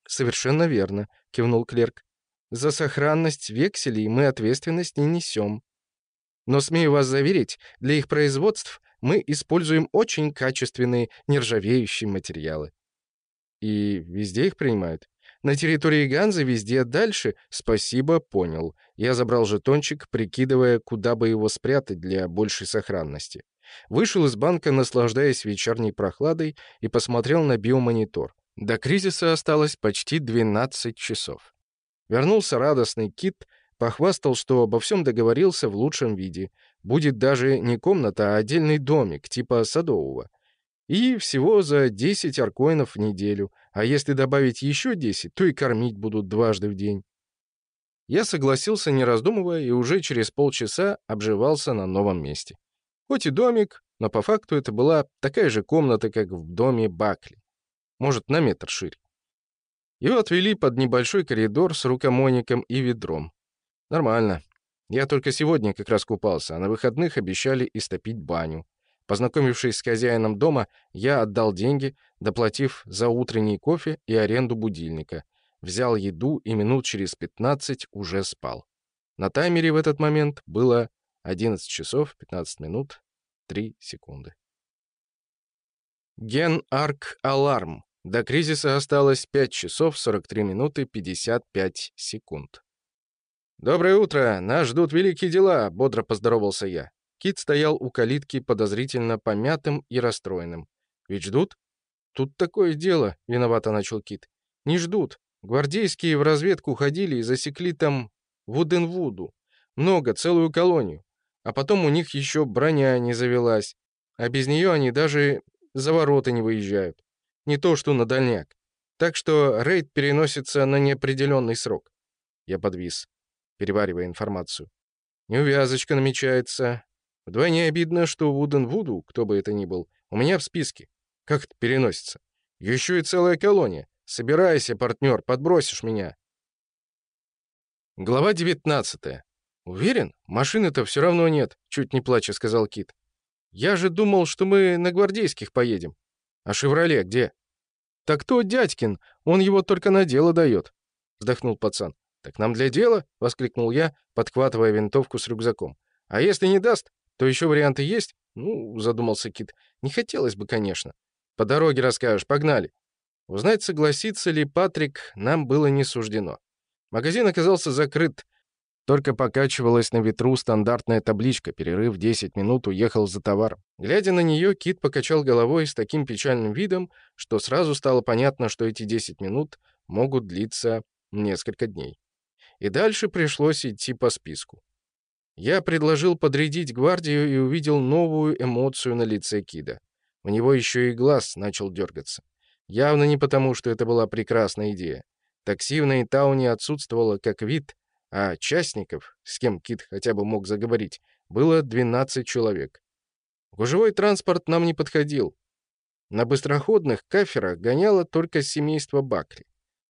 Совершенно верно, кивнул клерк. За сохранность векселей мы ответственность не несем. Но, смею вас заверить, для их производств мы используем очень качественные нержавеющие материалы. И везде их принимают? На территории Ганзы везде дальше? Спасибо, понял. Я забрал жетончик, прикидывая, куда бы его спрятать для большей сохранности. Вышел из банка, наслаждаясь вечерней прохладой, и посмотрел на биомонитор. До кризиса осталось почти 12 часов. Вернулся радостный Кит, Похвастал, что обо всем договорился в лучшем виде. Будет даже не комната, а отдельный домик, типа садового. И всего за 10 аркоинов в неделю. А если добавить еще 10, то и кормить будут дважды в день. Я согласился, не раздумывая, и уже через полчаса обживался на новом месте. Хоть и домик, но по факту это была такая же комната, как в доме Бакли. Может, на метр шире. Его отвели под небольшой коридор с рукомойником и ведром. Нормально. Я только сегодня как раз купался, а на выходных обещали истопить баню. Познакомившись с хозяином дома, я отдал деньги, доплатив за утренний кофе и аренду будильника. Взял еду и минут через 15 уже спал. На таймере в этот момент было 11 часов 15 минут 3 секунды. Ген Арк Аларм. До кризиса осталось 5 часов 43 минуты 55 секунд. «Доброе утро! Нас ждут великие дела!» — бодро поздоровался я. Кит стоял у калитки подозрительно помятым и расстроенным. «Ведь ждут?» «Тут такое дело», — виновато начал Кит. «Не ждут. Гвардейские в разведку ходили и засекли там Вуденвуду. Много, целую колонию. А потом у них еще броня не завелась. А без нее они даже за ворота не выезжают. Не то что на дальняк. Так что рейд переносится на неопределенный срок». Я подвис переваривая информацию. Неувязочка намечается. Вдвойне обидно, что Вуден Вуду, кто бы это ни был, у меня в списке. Как это переносится? Еще и целая колония. Собирайся, партнер, подбросишь меня. Глава 19. Уверен? Машины-то все равно нет, чуть не плача сказал Кит. Я же думал, что мы на гвардейских поедем. А «Шевроле» где? Так то дядькин, он его только на дело дает, вздохнул пацан. «Так нам для дела?» — воскликнул я, подхватывая винтовку с рюкзаком. «А если не даст, то еще варианты есть?» «Ну», — задумался Кит, — «не хотелось бы, конечно». «По дороге расскажешь, погнали». Узнать, согласится ли Патрик, нам было не суждено. Магазин оказался закрыт. Только покачивалась на ветру стандартная табличка «Перерыв 10 минут, уехал за товаром». Глядя на нее, Кит покачал головой с таким печальным видом, что сразу стало понятно, что эти 10 минут могут длиться несколько дней и дальше пришлось идти по списку. Я предложил подрядить гвардию и увидел новую эмоцию на лице Кида. У него еще и глаз начал дергаться. Явно не потому, что это была прекрасная идея. Такси в Нейтауне отсутствовало как вид, а частников, с кем Кит хотя бы мог заговорить, было 12 человек. Гужевой транспорт нам не подходил. На быстроходных каферах гоняло только семейство Бакли.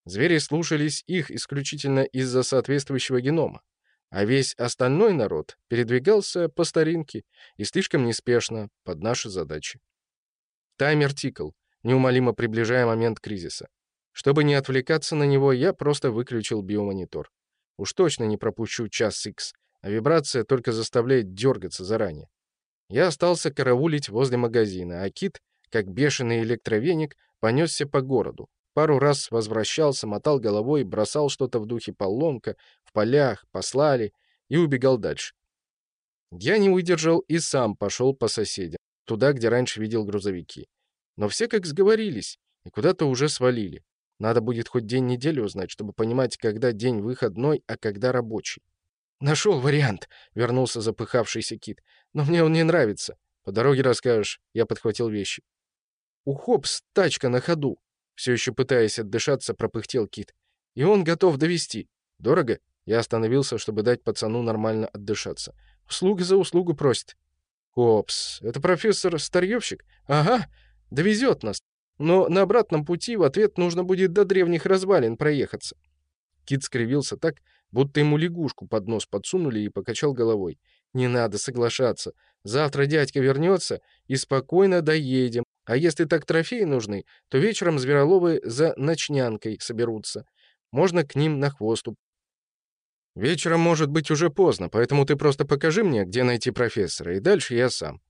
Звери слушались их исключительно из-за соответствующего генома, а весь остальной народ передвигался по старинке и слишком неспешно под наши задачи. Таймер тикал, неумолимо приближая момент кризиса. Чтобы не отвлекаться на него, я просто выключил биомонитор. Уж точно не пропущу час X, а вибрация только заставляет дергаться заранее. Я остался караулить возле магазина, а Кит, как бешеный электровеник, понесся по городу, Пару раз возвращался, мотал головой, бросал что-то в духе поломка, в полях, послали и убегал дальше. Я не выдержал и сам пошел по соседям, туда, где раньше видел грузовики. Но все как сговорились и куда-то уже свалили. Надо будет хоть день недели узнать, чтобы понимать, когда день выходной, а когда рабочий. «Нашел вариант», — вернулся запыхавшийся Кит. «Но мне он не нравится. По дороге расскажешь. Я подхватил вещи. У Хопс тачка на ходу. Все еще пытаясь отдышаться, пропыхтел Кит. И он готов довести. Дорого? Я остановился, чтобы дать пацану нормально отдышаться. Услуга за услугу просит. Хопс, это профессор-старьевщик? Ага, довезет нас. Но на обратном пути в ответ нужно будет до древних развалин проехаться. Кит скривился так, будто ему лягушку под нос подсунули и покачал головой. «Не надо соглашаться. Завтра дядька вернется и спокойно доедем. А если так трофеи нужны, то вечером звероловы за ночнянкой соберутся. Можно к ним на хвост Вечером может быть уже поздно, поэтому ты просто покажи мне, где найти профессора, и дальше я сам».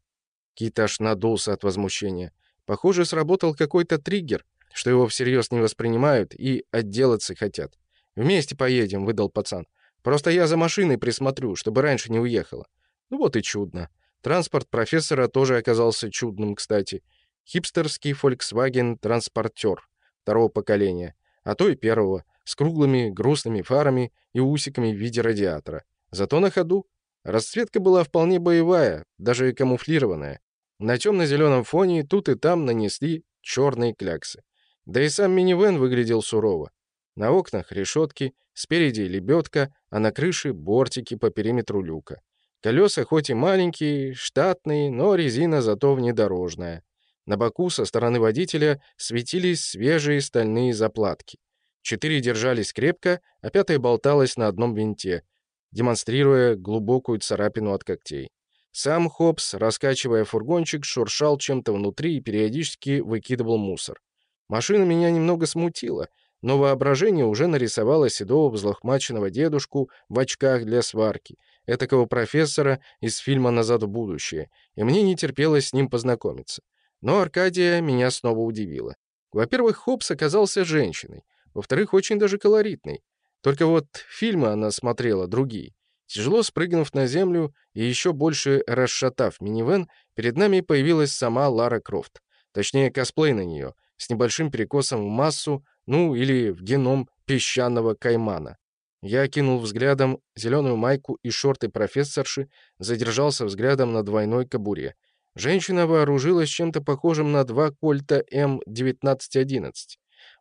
Кит аж надулся от возмущения. Похоже, сработал какой-то триггер, что его всерьез не воспринимают и отделаться хотят. «Вместе поедем», — выдал пацан. «Просто я за машиной присмотрю, чтобы раньше не уехала». Ну вот и чудно. Транспорт профессора тоже оказался чудным, кстати. Хипстерский Volkswagen транспортер второго поколения, а то и первого, с круглыми грустными фарами и усиками в виде радиатора. Зато на ходу. Расцветка была вполне боевая, даже камуфлированная. На темно-зеленом фоне тут и там нанесли черные кляксы. Да и сам минивэн выглядел сурово. На окнах решетки, спереди лебедка, а на крыше бортики по периметру люка. Колеса хоть и маленькие, штатные, но резина зато внедорожная. На боку со стороны водителя светились свежие стальные заплатки. Четыре держались крепко, а пятая болталась на одном винте, демонстрируя глубокую царапину от когтей. Сам Хопс, раскачивая фургончик, шуршал чем-то внутри и периодически выкидывал мусор. Машина меня немного смутила, но воображение уже нарисовало седого взлохмаченного дедушку в очках для сварки, этакого профессора из фильма «Назад в будущее», и мне не терпелось с ним познакомиться. Но Аркадия меня снова удивила. Во-первых, Хопс оказался женщиной, во-вторых, очень даже колоритной. Только вот фильмы она смотрела другие. Тяжело спрыгнув на землю и еще больше расшатав минивэн, перед нами появилась сама Лара Крофт. Точнее, косплей на нее, с небольшим перекосом в массу, ну или в геном песчаного каймана. Я кинул взглядом зеленую майку и шорты профессорши, задержался взглядом на двойной кобуре. Женщина вооружилась чем-то похожим на два кольта М1911.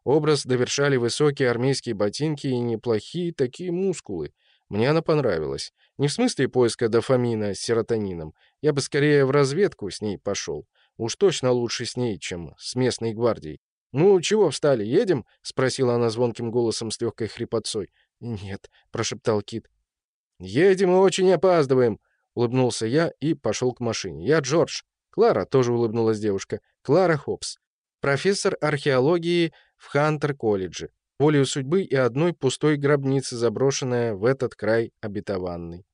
Образ довершали высокие армейские ботинки и неплохие такие мускулы. Мне она понравилась. Не в смысле поиска дофамина с серотонином. Я бы скорее в разведку с ней пошел. Уж точно лучше с ней, чем с местной гвардией. «Ну, чего встали, едем?» — спросила она звонким голосом с легкой хрипотцой. «Нет», — прошептал Кит. «Едем и очень опаздываем», — улыбнулся я и пошел к машине. «Я Джордж». Клара тоже улыбнулась девушка. Клара Хопс. Профессор археологии в Хантер-колледже. Волею судьбы и одной пустой гробницы, заброшенная в этот край обетованный.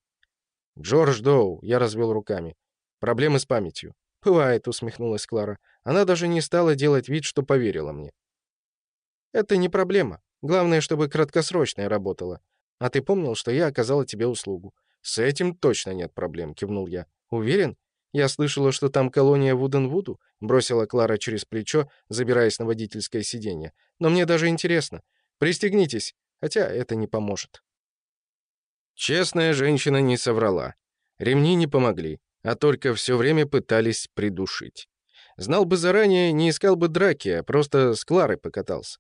«Джордж Доу», — я развел руками. «Проблемы с памятью». «Бывает», — усмехнулась Клара. Она даже не стала делать вид, что поверила мне. «Это не проблема. Главное, чтобы краткосрочная работала. А ты помнил, что я оказала тебе услугу?» «С этим точно нет проблем», — кивнул я. «Уверен? Я слышала, что там колония Вуденвуду», — бросила Клара через плечо, забираясь на водительское сиденье. «Но мне даже интересно. Пристегнитесь, хотя это не поможет». Честная женщина не соврала. Ремни не помогли, а только все время пытались придушить. Знал бы заранее, не искал бы драки, а просто с Кларой покатался.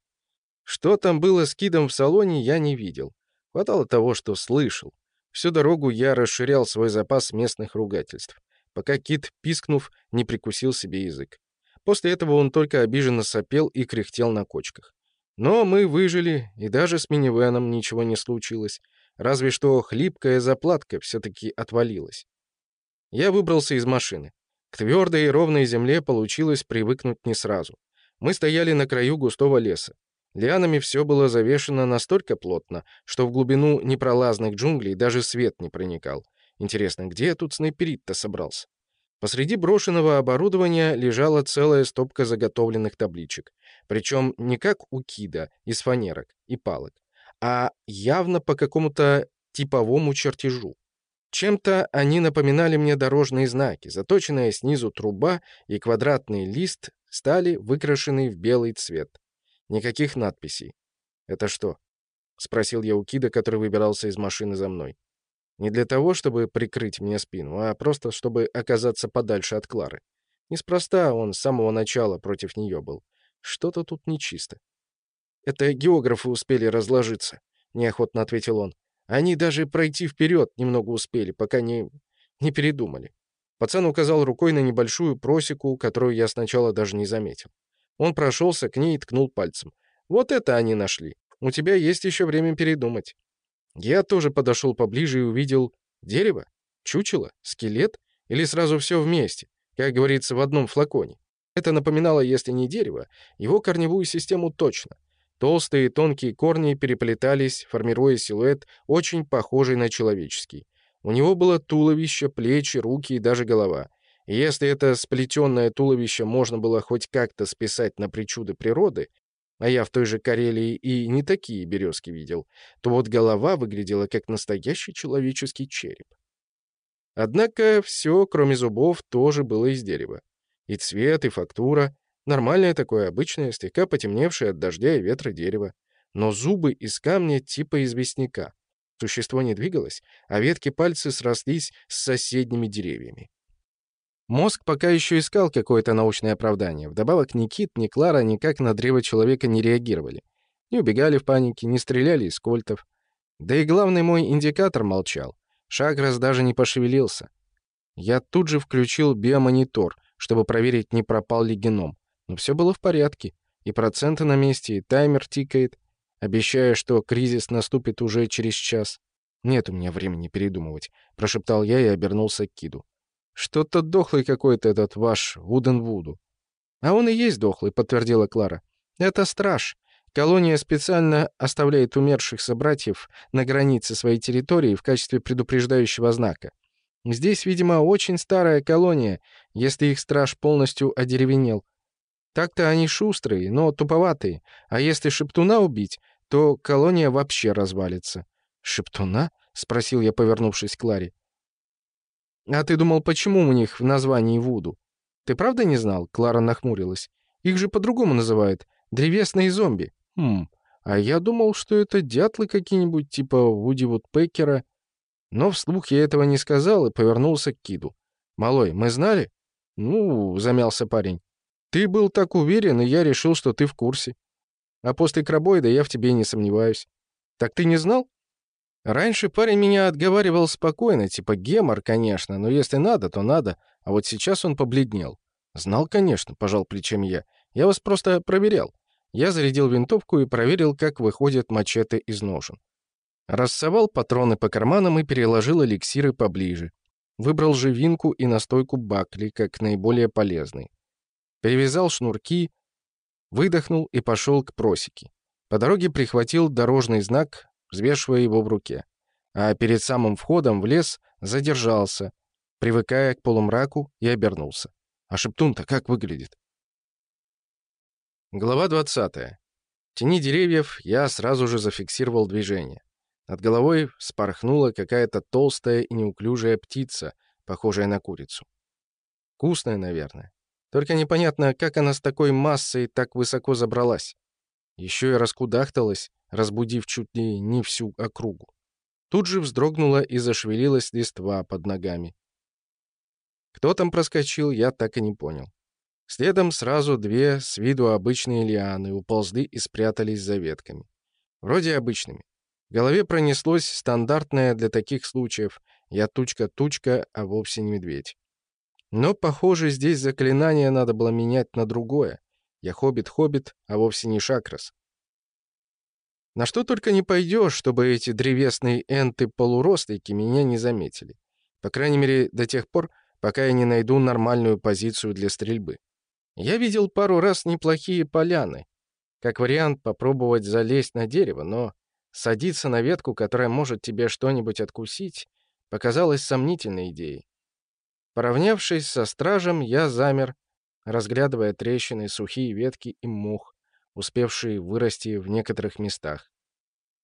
Что там было с Кидом в салоне, я не видел. Хватало того, что слышал. Всю дорогу я расширял свой запас местных ругательств, пока Кит, пискнув, не прикусил себе язык. После этого он только обиженно сопел и кряхтел на кочках. Но мы выжили, и даже с минивеном ничего не случилось. Разве что хлипкая заплатка все-таки отвалилась. Я выбрался из машины. К твердой и ровной земле получилось привыкнуть не сразу. Мы стояли на краю густого леса. Лианами все было завешено настолько плотно, что в глубину непролазных джунглей даже свет не проникал. Интересно, где тут снайперить-то собрался? Посреди брошенного оборудования лежала целая стопка заготовленных табличек. Причем не как у кида, из фанерок и палок, а явно по какому-то типовому чертежу. Чем-то они напоминали мне дорожные знаки. Заточенная снизу труба и квадратный лист стали выкрашены в белый цвет. Никаких надписей. «Это что?» — спросил я у Кида, который выбирался из машины за мной. Не для того, чтобы прикрыть мне спину, а просто чтобы оказаться подальше от Клары. Неспроста он с самого начала против нее был. Что-то тут нечисто. «Это географы успели разложиться», — неохотно ответил он. «Они даже пройти вперед немного успели, пока не... не передумали». Пацан указал рукой на небольшую просеку, которую я сначала даже не заметил. Он прошелся к ней и ткнул пальцем. «Вот это они нашли. У тебя есть еще время передумать». Я тоже подошел поближе и увидел дерево, чучело, скелет или сразу все вместе, как говорится, в одном флаконе. Это напоминало, если не дерево, его корневую систему точно. Толстые тонкие корни переплетались, формируя силуэт, очень похожий на человеческий. У него было туловище, плечи, руки и даже голова. И если это сплетенное туловище можно было хоть как-то списать на причуды природы, а я в той же Карелии и не такие березки видел, то вот голова выглядела как настоящий человеческий череп. Однако все, кроме зубов, тоже было из дерева. И цвет, и фактура. Нормальное такое, обычное, слегка потемневшее от дождя и ветра дерево. Но зубы из камня типа известняка. Существо не двигалось, а ветки пальцы срослись с соседними деревьями. Мозг пока еще искал какое-то научное оправдание. Вдобавок ни Кит, ни Клара никак на древо человека не реагировали. Не убегали в панике, не стреляли из кольтов. Да и главный мой индикатор молчал. Шаграс даже не пошевелился. Я тут же включил биомонитор, чтобы проверить, не пропал ли геном. Но все было в порядке. И проценты на месте, и таймер тикает, обещая, что кризис наступит уже через час. «Нет у меня времени передумывать», — прошептал я и обернулся к Киду. «Что-то дохлый какой-то этот ваш Вуден Вуду». «А он и есть дохлый», — подтвердила Клара. «Это страж. Колония специально оставляет умерших собратьев на границе своей территории в качестве предупреждающего знака. Здесь, видимо, очень старая колония, если их страж полностью одеревенел. Так-то они шустрые, но туповатые, а если шептуна убить, то колония вообще развалится». «Шептуна?» — спросил я, повернувшись к Кларе. «А ты думал, почему у них в названии Вуду? Ты правда не знал?» Клара нахмурилась. «Их же по-другому называют. Древесные зомби». «Хм, а я думал, что это дятлы какие-нибудь, типа Вуди Вудпекера». Но вслух я этого не сказал и повернулся к Киду. «Малой, мы знали?» «Ну», — замялся парень. «Ты был так уверен, и я решил, что ты в курсе. А после крабоида я в тебе не сомневаюсь. Так ты не знал?» Раньше парень меня отговаривал спокойно, типа гемор, конечно, но если надо, то надо, а вот сейчас он побледнел. «Знал, конечно», — пожал плечами я. «Я вас просто проверял». Я зарядил винтовку и проверил, как выходят мачете из ножен. Рассовал патроны по карманам и переложил эликсиры поближе. Выбрал живинку и настойку Бакли как наиболее полезные. Перевязал шнурки, выдохнул и пошел к просеке. По дороге прихватил дорожный знак, взвешивая его в руке. А перед самым входом в лес задержался, привыкая к полумраку, и обернулся. А Шептун-то как выглядит? Глава 20. В тени деревьев я сразу же зафиксировал движение. Над головой спорхнула какая-то толстая и неуклюжая птица, похожая на курицу. Вкусная, наверное. Только непонятно, как она с такой массой так высоко забралась. Еще и раскудахталась, разбудив чуть ли не всю округу. Тут же вздрогнула и зашевелилась листва под ногами. Кто там проскочил, я так и не понял. Следом сразу две с виду обычные лианы уползли и спрятались за ветками. Вроде обычными. В голове пронеслось стандартное для таких случаев «я тучка-тучка, а вовсе не медведь». Но, похоже, здесь заклинание надо было менять на другое. Я хоббит-хоббит, а вовсе не шакрас. На что только не пойдешь, чтобы эти древесные энты-полурослики меня не заметили. По крайней мере, до тех пор, пока я не найду нормальную позицию для стрельбы. Я видел пару раз неплохие поляны. Как вариант попробовать залезть на дерево, но садиться на ветку, которая может тебе что-нибудь откусить, показалось сомнительной идеей. Поравнявшись со стражем, я замер, разглядывая трещины, сухие ветки и мох, успевшие вырасти в некоторых местах.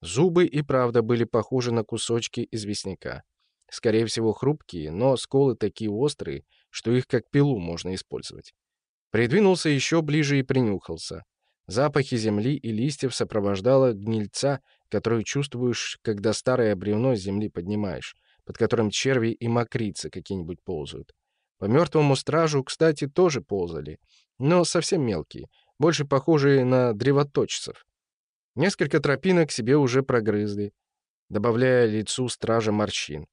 Зубы и правда были похожи на кусочки известняка. Скорее всего, хрупкие, но сколы такие острые, что их как пилу можно использовать. Придвинулся еще ближе и принюхался. Запахи земли и листьев сопровождало гнильца, которую чувствуешь, когда старое бревно с земли поднимаешь, под которым черви и мокрицы какие-нибудь ползают. По мертвому стражу, кстати, тоже ползали, но совсем мелкие, больше похожие на древоточцев. Несколько тропинок себе уже прогрызли, добавляя лицу стража морщин.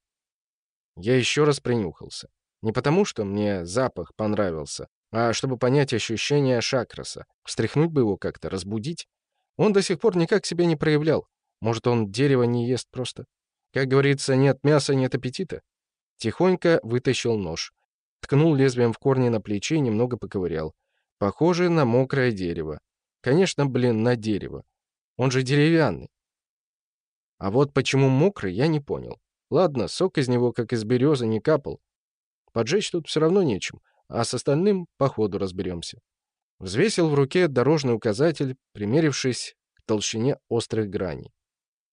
Я еще раз принюхался. Не потому, что мне запах понравился, а чтобы понять ощущение шакраса. Встряхнуть бы его как-то, разбудить. Он до сих пор никак себя не проявлял. Может, он дерево не ест просто? Как говорится, нет мяса, нет аппетита. Тихонько вытащил нож. Ткнул лезвием в корни на плече и немного поковырял. Похоже на мокрое дерево. Конечно, блин, на дерево. Он же деревянный. А вот почему мокрый, я не понял. Ладно, сок из него, как из березы, не капал. Поджечь тут все равно нечем, а с остальным по ходу разберемся. Взвесил в руке дорожный указатель, примерившись к толщине острых граней.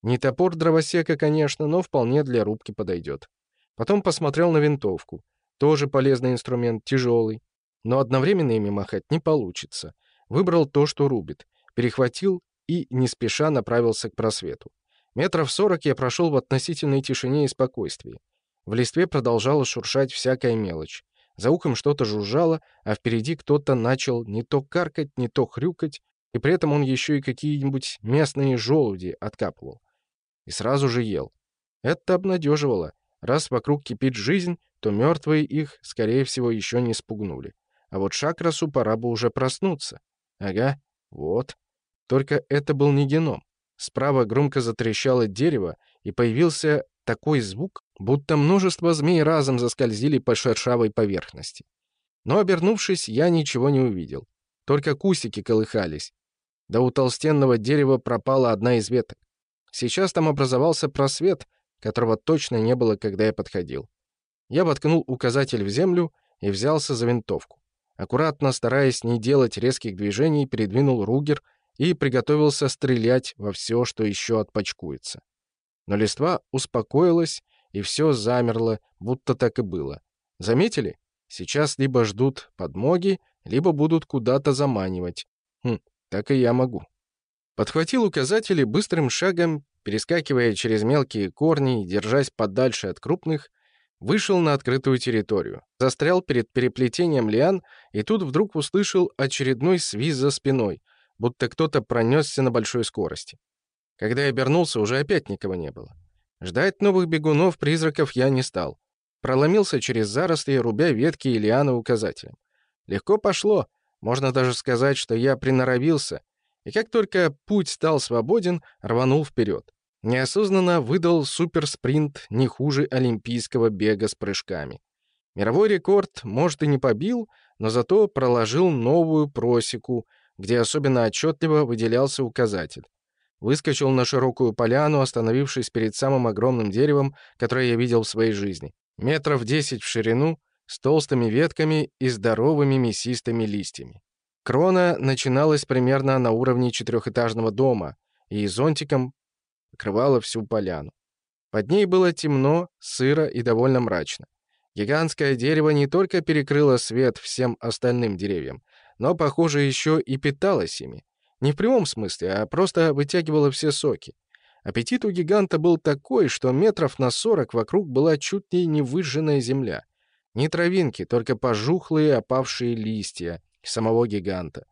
Не топор дровосека, конечно, но вполне для рубки подойдет. Потом посмотрел на винтовку. Тоже полезный инструмент, тяжелый. Но одновременно ими махать не получится. Выбрал то, что рубит. Перехватил и не спеша направился к просвету. Метров сорок я прошел в относительной тишине и спокойствии. В листве продолжала шуршать всякая мелочь. За ухом что-то жужжало, а впереди кто-то начал не то каркать, не то хрюкать, и при этом он еще и какие-нибудь местные желуди откапывал. И сразу же ел. Это обнадеживало. Раз вокруг кипит жизнь, то мертвые их, скорее всего, еще не спугнули. А вот Шакрасу пора бы уже проснуться. Ага, вот. Только это был не геном. Справа громко затрещало дерево, и появился такой звук, будто множество змей разом заскользили по шершавой поверхности. Но, обернувшись, я ничего не увидел. Только кусики колыхались. Да у толстенного дерева пропала одна из веток. Сейчас там образовался просвет, которого точно не было, когда я подходил. Я воткнул указатель в землю и взялся за винтовку. Аккуратно, стараясь не делать резких движений, передвинул ругер — и приготовился стрелять во все, что еще отпочкуется. Но листва успокоилась, и все замерло, будто так и было. Заметили? Сейчас либо ждут подмоги, либо будут куда-то заманивать. Хм, так и я могу. Подхватил указатели быстрым шагом, перескакивая через мелкие корни и держась подальше от крупных, вышел на открытую территорию. Застрял перед переплетением лиан, и тут вдруг услышал очередной свиз за спиной — будто кто-то пронесся на большой скорости. Когда я обернулся, уже опять никого не было. Ждать новых бегунов-призраков я не стал. Проломился через заросли, рубя ветки и лианы указателем. Легко пошло, можно даже сказать, что я приноровился, и как только путь стал свободен, рванул вперед. Неосознанно выдал суперспринт не хуже олимпийского бега с прыжками. Мировой рекорд, может, и не побил, но зато проложил новую просеку, где особенно отчетливо выделялся указатель. Выскочил на широкую поляну, остановившись перед самым огромным деревом, которое я видел в своей жизни. Метров десять в ширину, с толстыми ветками и здоровыми мясистыми листьями. Крона начиналась примерно на уровне четырехэтажного дома и зонтиком покрывала всю поляну. Под ней было темно, сыро и довольно мрачно. Гигантское дерево не только перекрыло свет всем остальным деревьям, но, похоже, еще и питалась ими. Не в прямом смысле, а просто вытягивала все соки. Аппетит у гиганта был такой, что метров на сорок вокруг была чуть ли не выжженная земля. Не травинки, только пожухлые опавшие листья самого гиганта.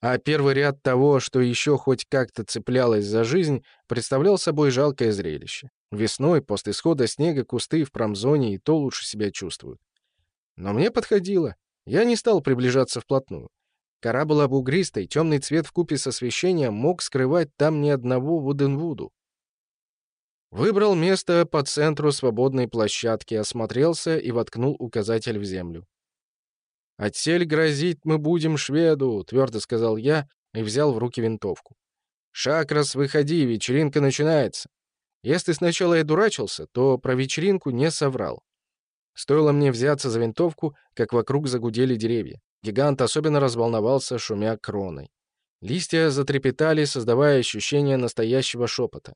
А первый ряд того, что еще хоть как-то цеплялось за жизнь, представлял собой жалкое зрелище. Весной, после схода снега, кусты в промзоне и то лучше себя чувствуют. Но мне подходило. Я не стал приближаться вплотную. Кора была бугристой, темный цвет вкупе с освещением мог скрывать там ни одного Вуденвуду. Выбрал место по центру свободной площадки, осмотрелся и воткнул указатель в землю. «Отсель грозить мы будем шведу», — твердо сказал я и взял в руки винтовку. «Шакрас, выходи, вечеринка начинается». Если сначала я дурачился, то про вечеринку не соврал. Стоило мне взяться за винтовку, как вокруг загудели деревья. Гигант особенно разволновался, шумя кроной. Листья затрепетали, создавая ощущение настоящего шепота.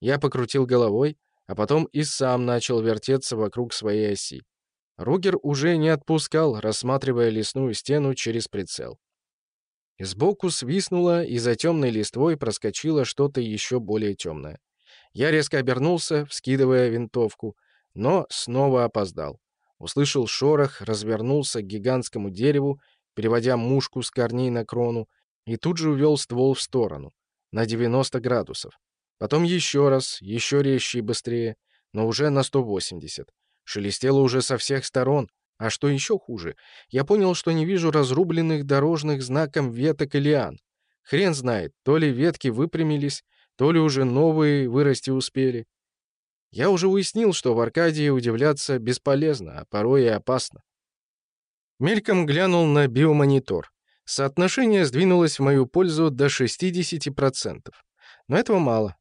Я покрутил головой, а потом и сам начал вертеться вокруг своей оси. Ругер уже не отпускал, рассматривая лесную стену через прицел. Сбоку свистнуло, и за темной листвой проскочило что-то еще более темное. Я резко обернулся, вскидывая винтовку. Но снова опоздал. Услышал шорох, развернулся к гигантскому дереву, переводя мушку с корней на крону, и тут же увел ствол в сторону, на 90 градусов. Потом еще раз, еще резче и быстрее, но уже на 180. Шелестело уже со всех сторон. А что еще хуже, я понял, что не вижу разрубленных дорожных знаком веток и лиан. Хрен знает, то ли ветки выпрямились, то ли уже новые вырасти успели. Я уже уяснил, что в Аркадии удивляться бесполезно, а порой и опасно. Мельком глянул на биомонитор. Соотношение сдвинулось в мою пользу до 60%. Но этого мало.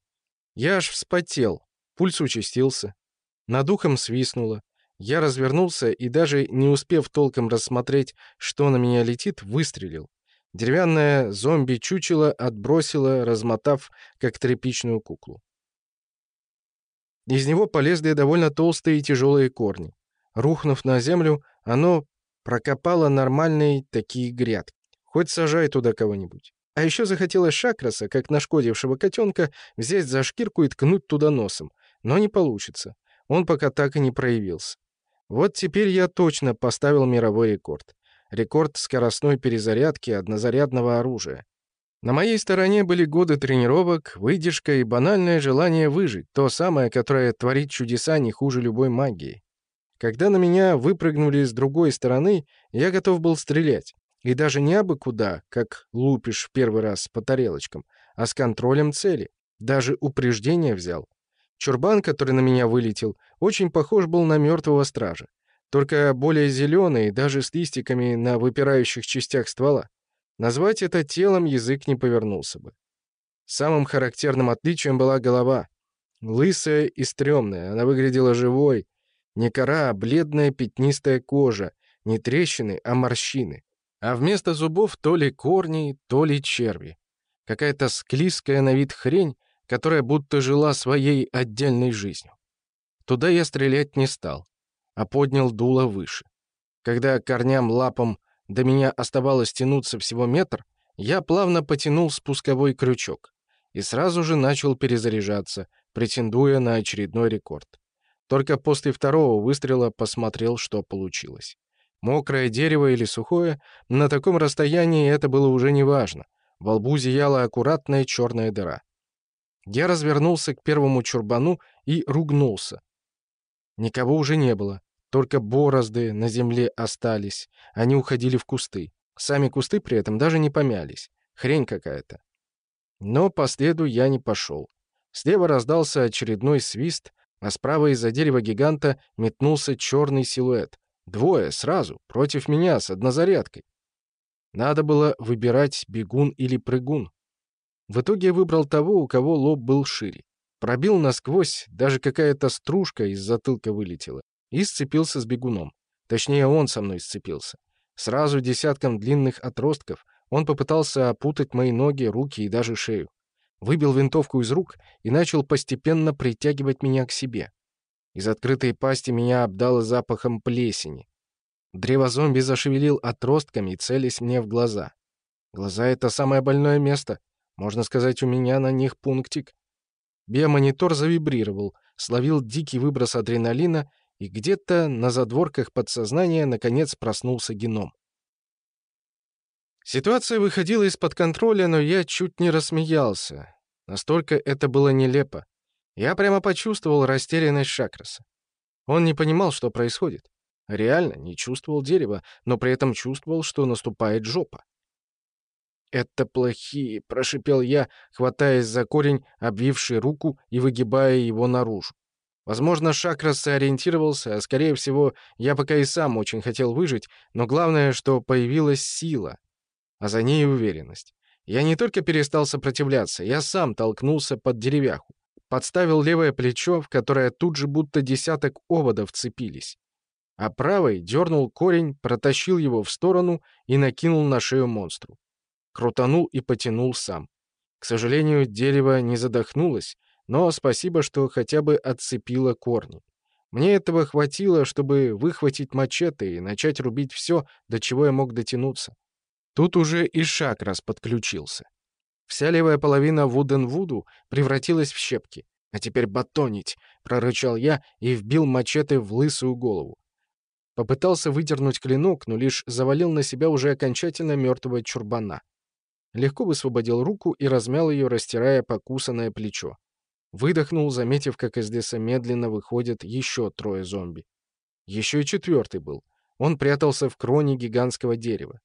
Я аж вспотел, пульс участился. Над ухом свистнуло. Я развернулся и, даже не успев толком рассмотреть, что на меня летит, выстрелил. Деревянное зомби-чучело отбросило, размотав, как тряпичную куклу. Из него полезли довольно толстые и тяжелые корни. Рухнув на землю, оно прокопало нормальные такие грядки. Хоть сажай туда кого-нибудь. А еще захотелось шакраса, как нашкодившего котенка, взять за шкирку и ткнуть туда носом. Но не получится. Он пока так и не проявился. Вот теперь я точно поставил мировой рекорд. Рекорд скоростной перезарядки однозарядного оружия. На моей стороне были годы тренировок, выдержка и банальное желание выжить, то самое, которое творит чудеса не хуже любой магии. Когда на меня выпрыгнули с другой стороны, я готов был стрелять. И даже не абы куда, как лупишь в первый раз по тарелочкам, а с контролем цели. Даже упреждение взял. Чурбан, который на меня вылетел, очень похож был на мертвого стража. Только более зеленый, даже с листиками на выпирающих частях ствола. Назвать это телом язык не повернулся бы. Самым характерным отличием была голова. Лысая и стрёмная, она выглядела живой. Не кора, а бледная пятнистая кожа. Не трещины, а морщины. А вместо зубов то ли корни, то ли черви. Какая-то склизкая на вид хрень, которая будто жила своей отдельной жизнью. Туда я стрелять не стал, а поднял дуло выше. Когда корням лапам до меня оставалось тянуться всего метр, я плавно потянул спусковой крючок и сразу же начал перезаряжаться, претендуя на очередной рекорд. Только после второго выстрела посмотрел, что получилось. Мокрое дерево или сухое, на таком расстоянии это было уже неважно. Во лбу зияла аккуратная черная дыра. Я развернулся к первому чурбану и ругнулся. Никого уже не было, только борозды на земле остались, они уходили в кусты. Сами кусты при этом даже не помялись. Хрень какая-то. Но по следу я не пошел. Слева раздался очередной свист, а справа из-за дерева гиганта метнулся черный силуэт. Двое сразу, против меня, с однозарядкой. Надо было выбирать бегун или прыгун. В итоге выбрал того, у кого лоб был шире. Пробил насквозь, даже какая-то стружка из затылка вылетела. И сцепился с бегуном. Точнее, он со мной сцепился. Сразу десятком длинных отростков он попытался опутать мои ноги, руки и даже шею. Выбил винтовку из рук и начал постепенно притягивать меня к себе. Из открытой пасти меня обдало запахом плесени. Древозомби зашевелил отростками, целясь мне в глаза. Глаза — это самое больное место. Можно сказать, у меня на них пунктик. Биомонитор завибрировал, словил дикий выброс адреналина, и где-то на задворках подсознания наконец проснулся геном. Ситуация выходила из-под контроля, но я чуть не рассмеялся. Настолько это было нелепо. Я прямо почувствовал растерянность Шакраса. Он не понимал, что происходит. Реально не чувствовал дерева, но при этом чувствовал, что наступает жопа. «Это плохие», — прошипел я, хватаясь за корень, обвивший руку и выгибая его наружу. Возможно, Шакрас сориентировался, а, скорее всего, я пока и сам очень хотел выжить, но главное, что появилась сила, а за ней уверенность. Я не только перестал сопротивляться, я сам толкнулся под деревяху, подставил левое плечо, в которое тут же будто десяток оводов цепились, а правой дернул корень, протащил его в сторону и накинул на шею монстру крутанул и потянул сам. К сожалению, дерево не задохнулось, но спасибо, что хотя бы отцепило корни. Мне этого хватило, чтобы выхватить мачете и начать рубить все, до чего я мог дотянуться. Тут уже и шаг раз подключился. Вся левая половина Вуден-Вуду превратилась в щепки. «А теперь батонить!» — прорычал я и вбил мачете в лысую голову. Попытался выдернуть клинок, но лишь завалил на себя уже окончательно мертвого чурбана. Легко высвободил руку и размял ее, растирая покусанное плечо. Выдохнул, заметив, как из леса медленно выходят еще трое зомби. Еще и четвертый был. Он прятался в кроне гигантского дерева.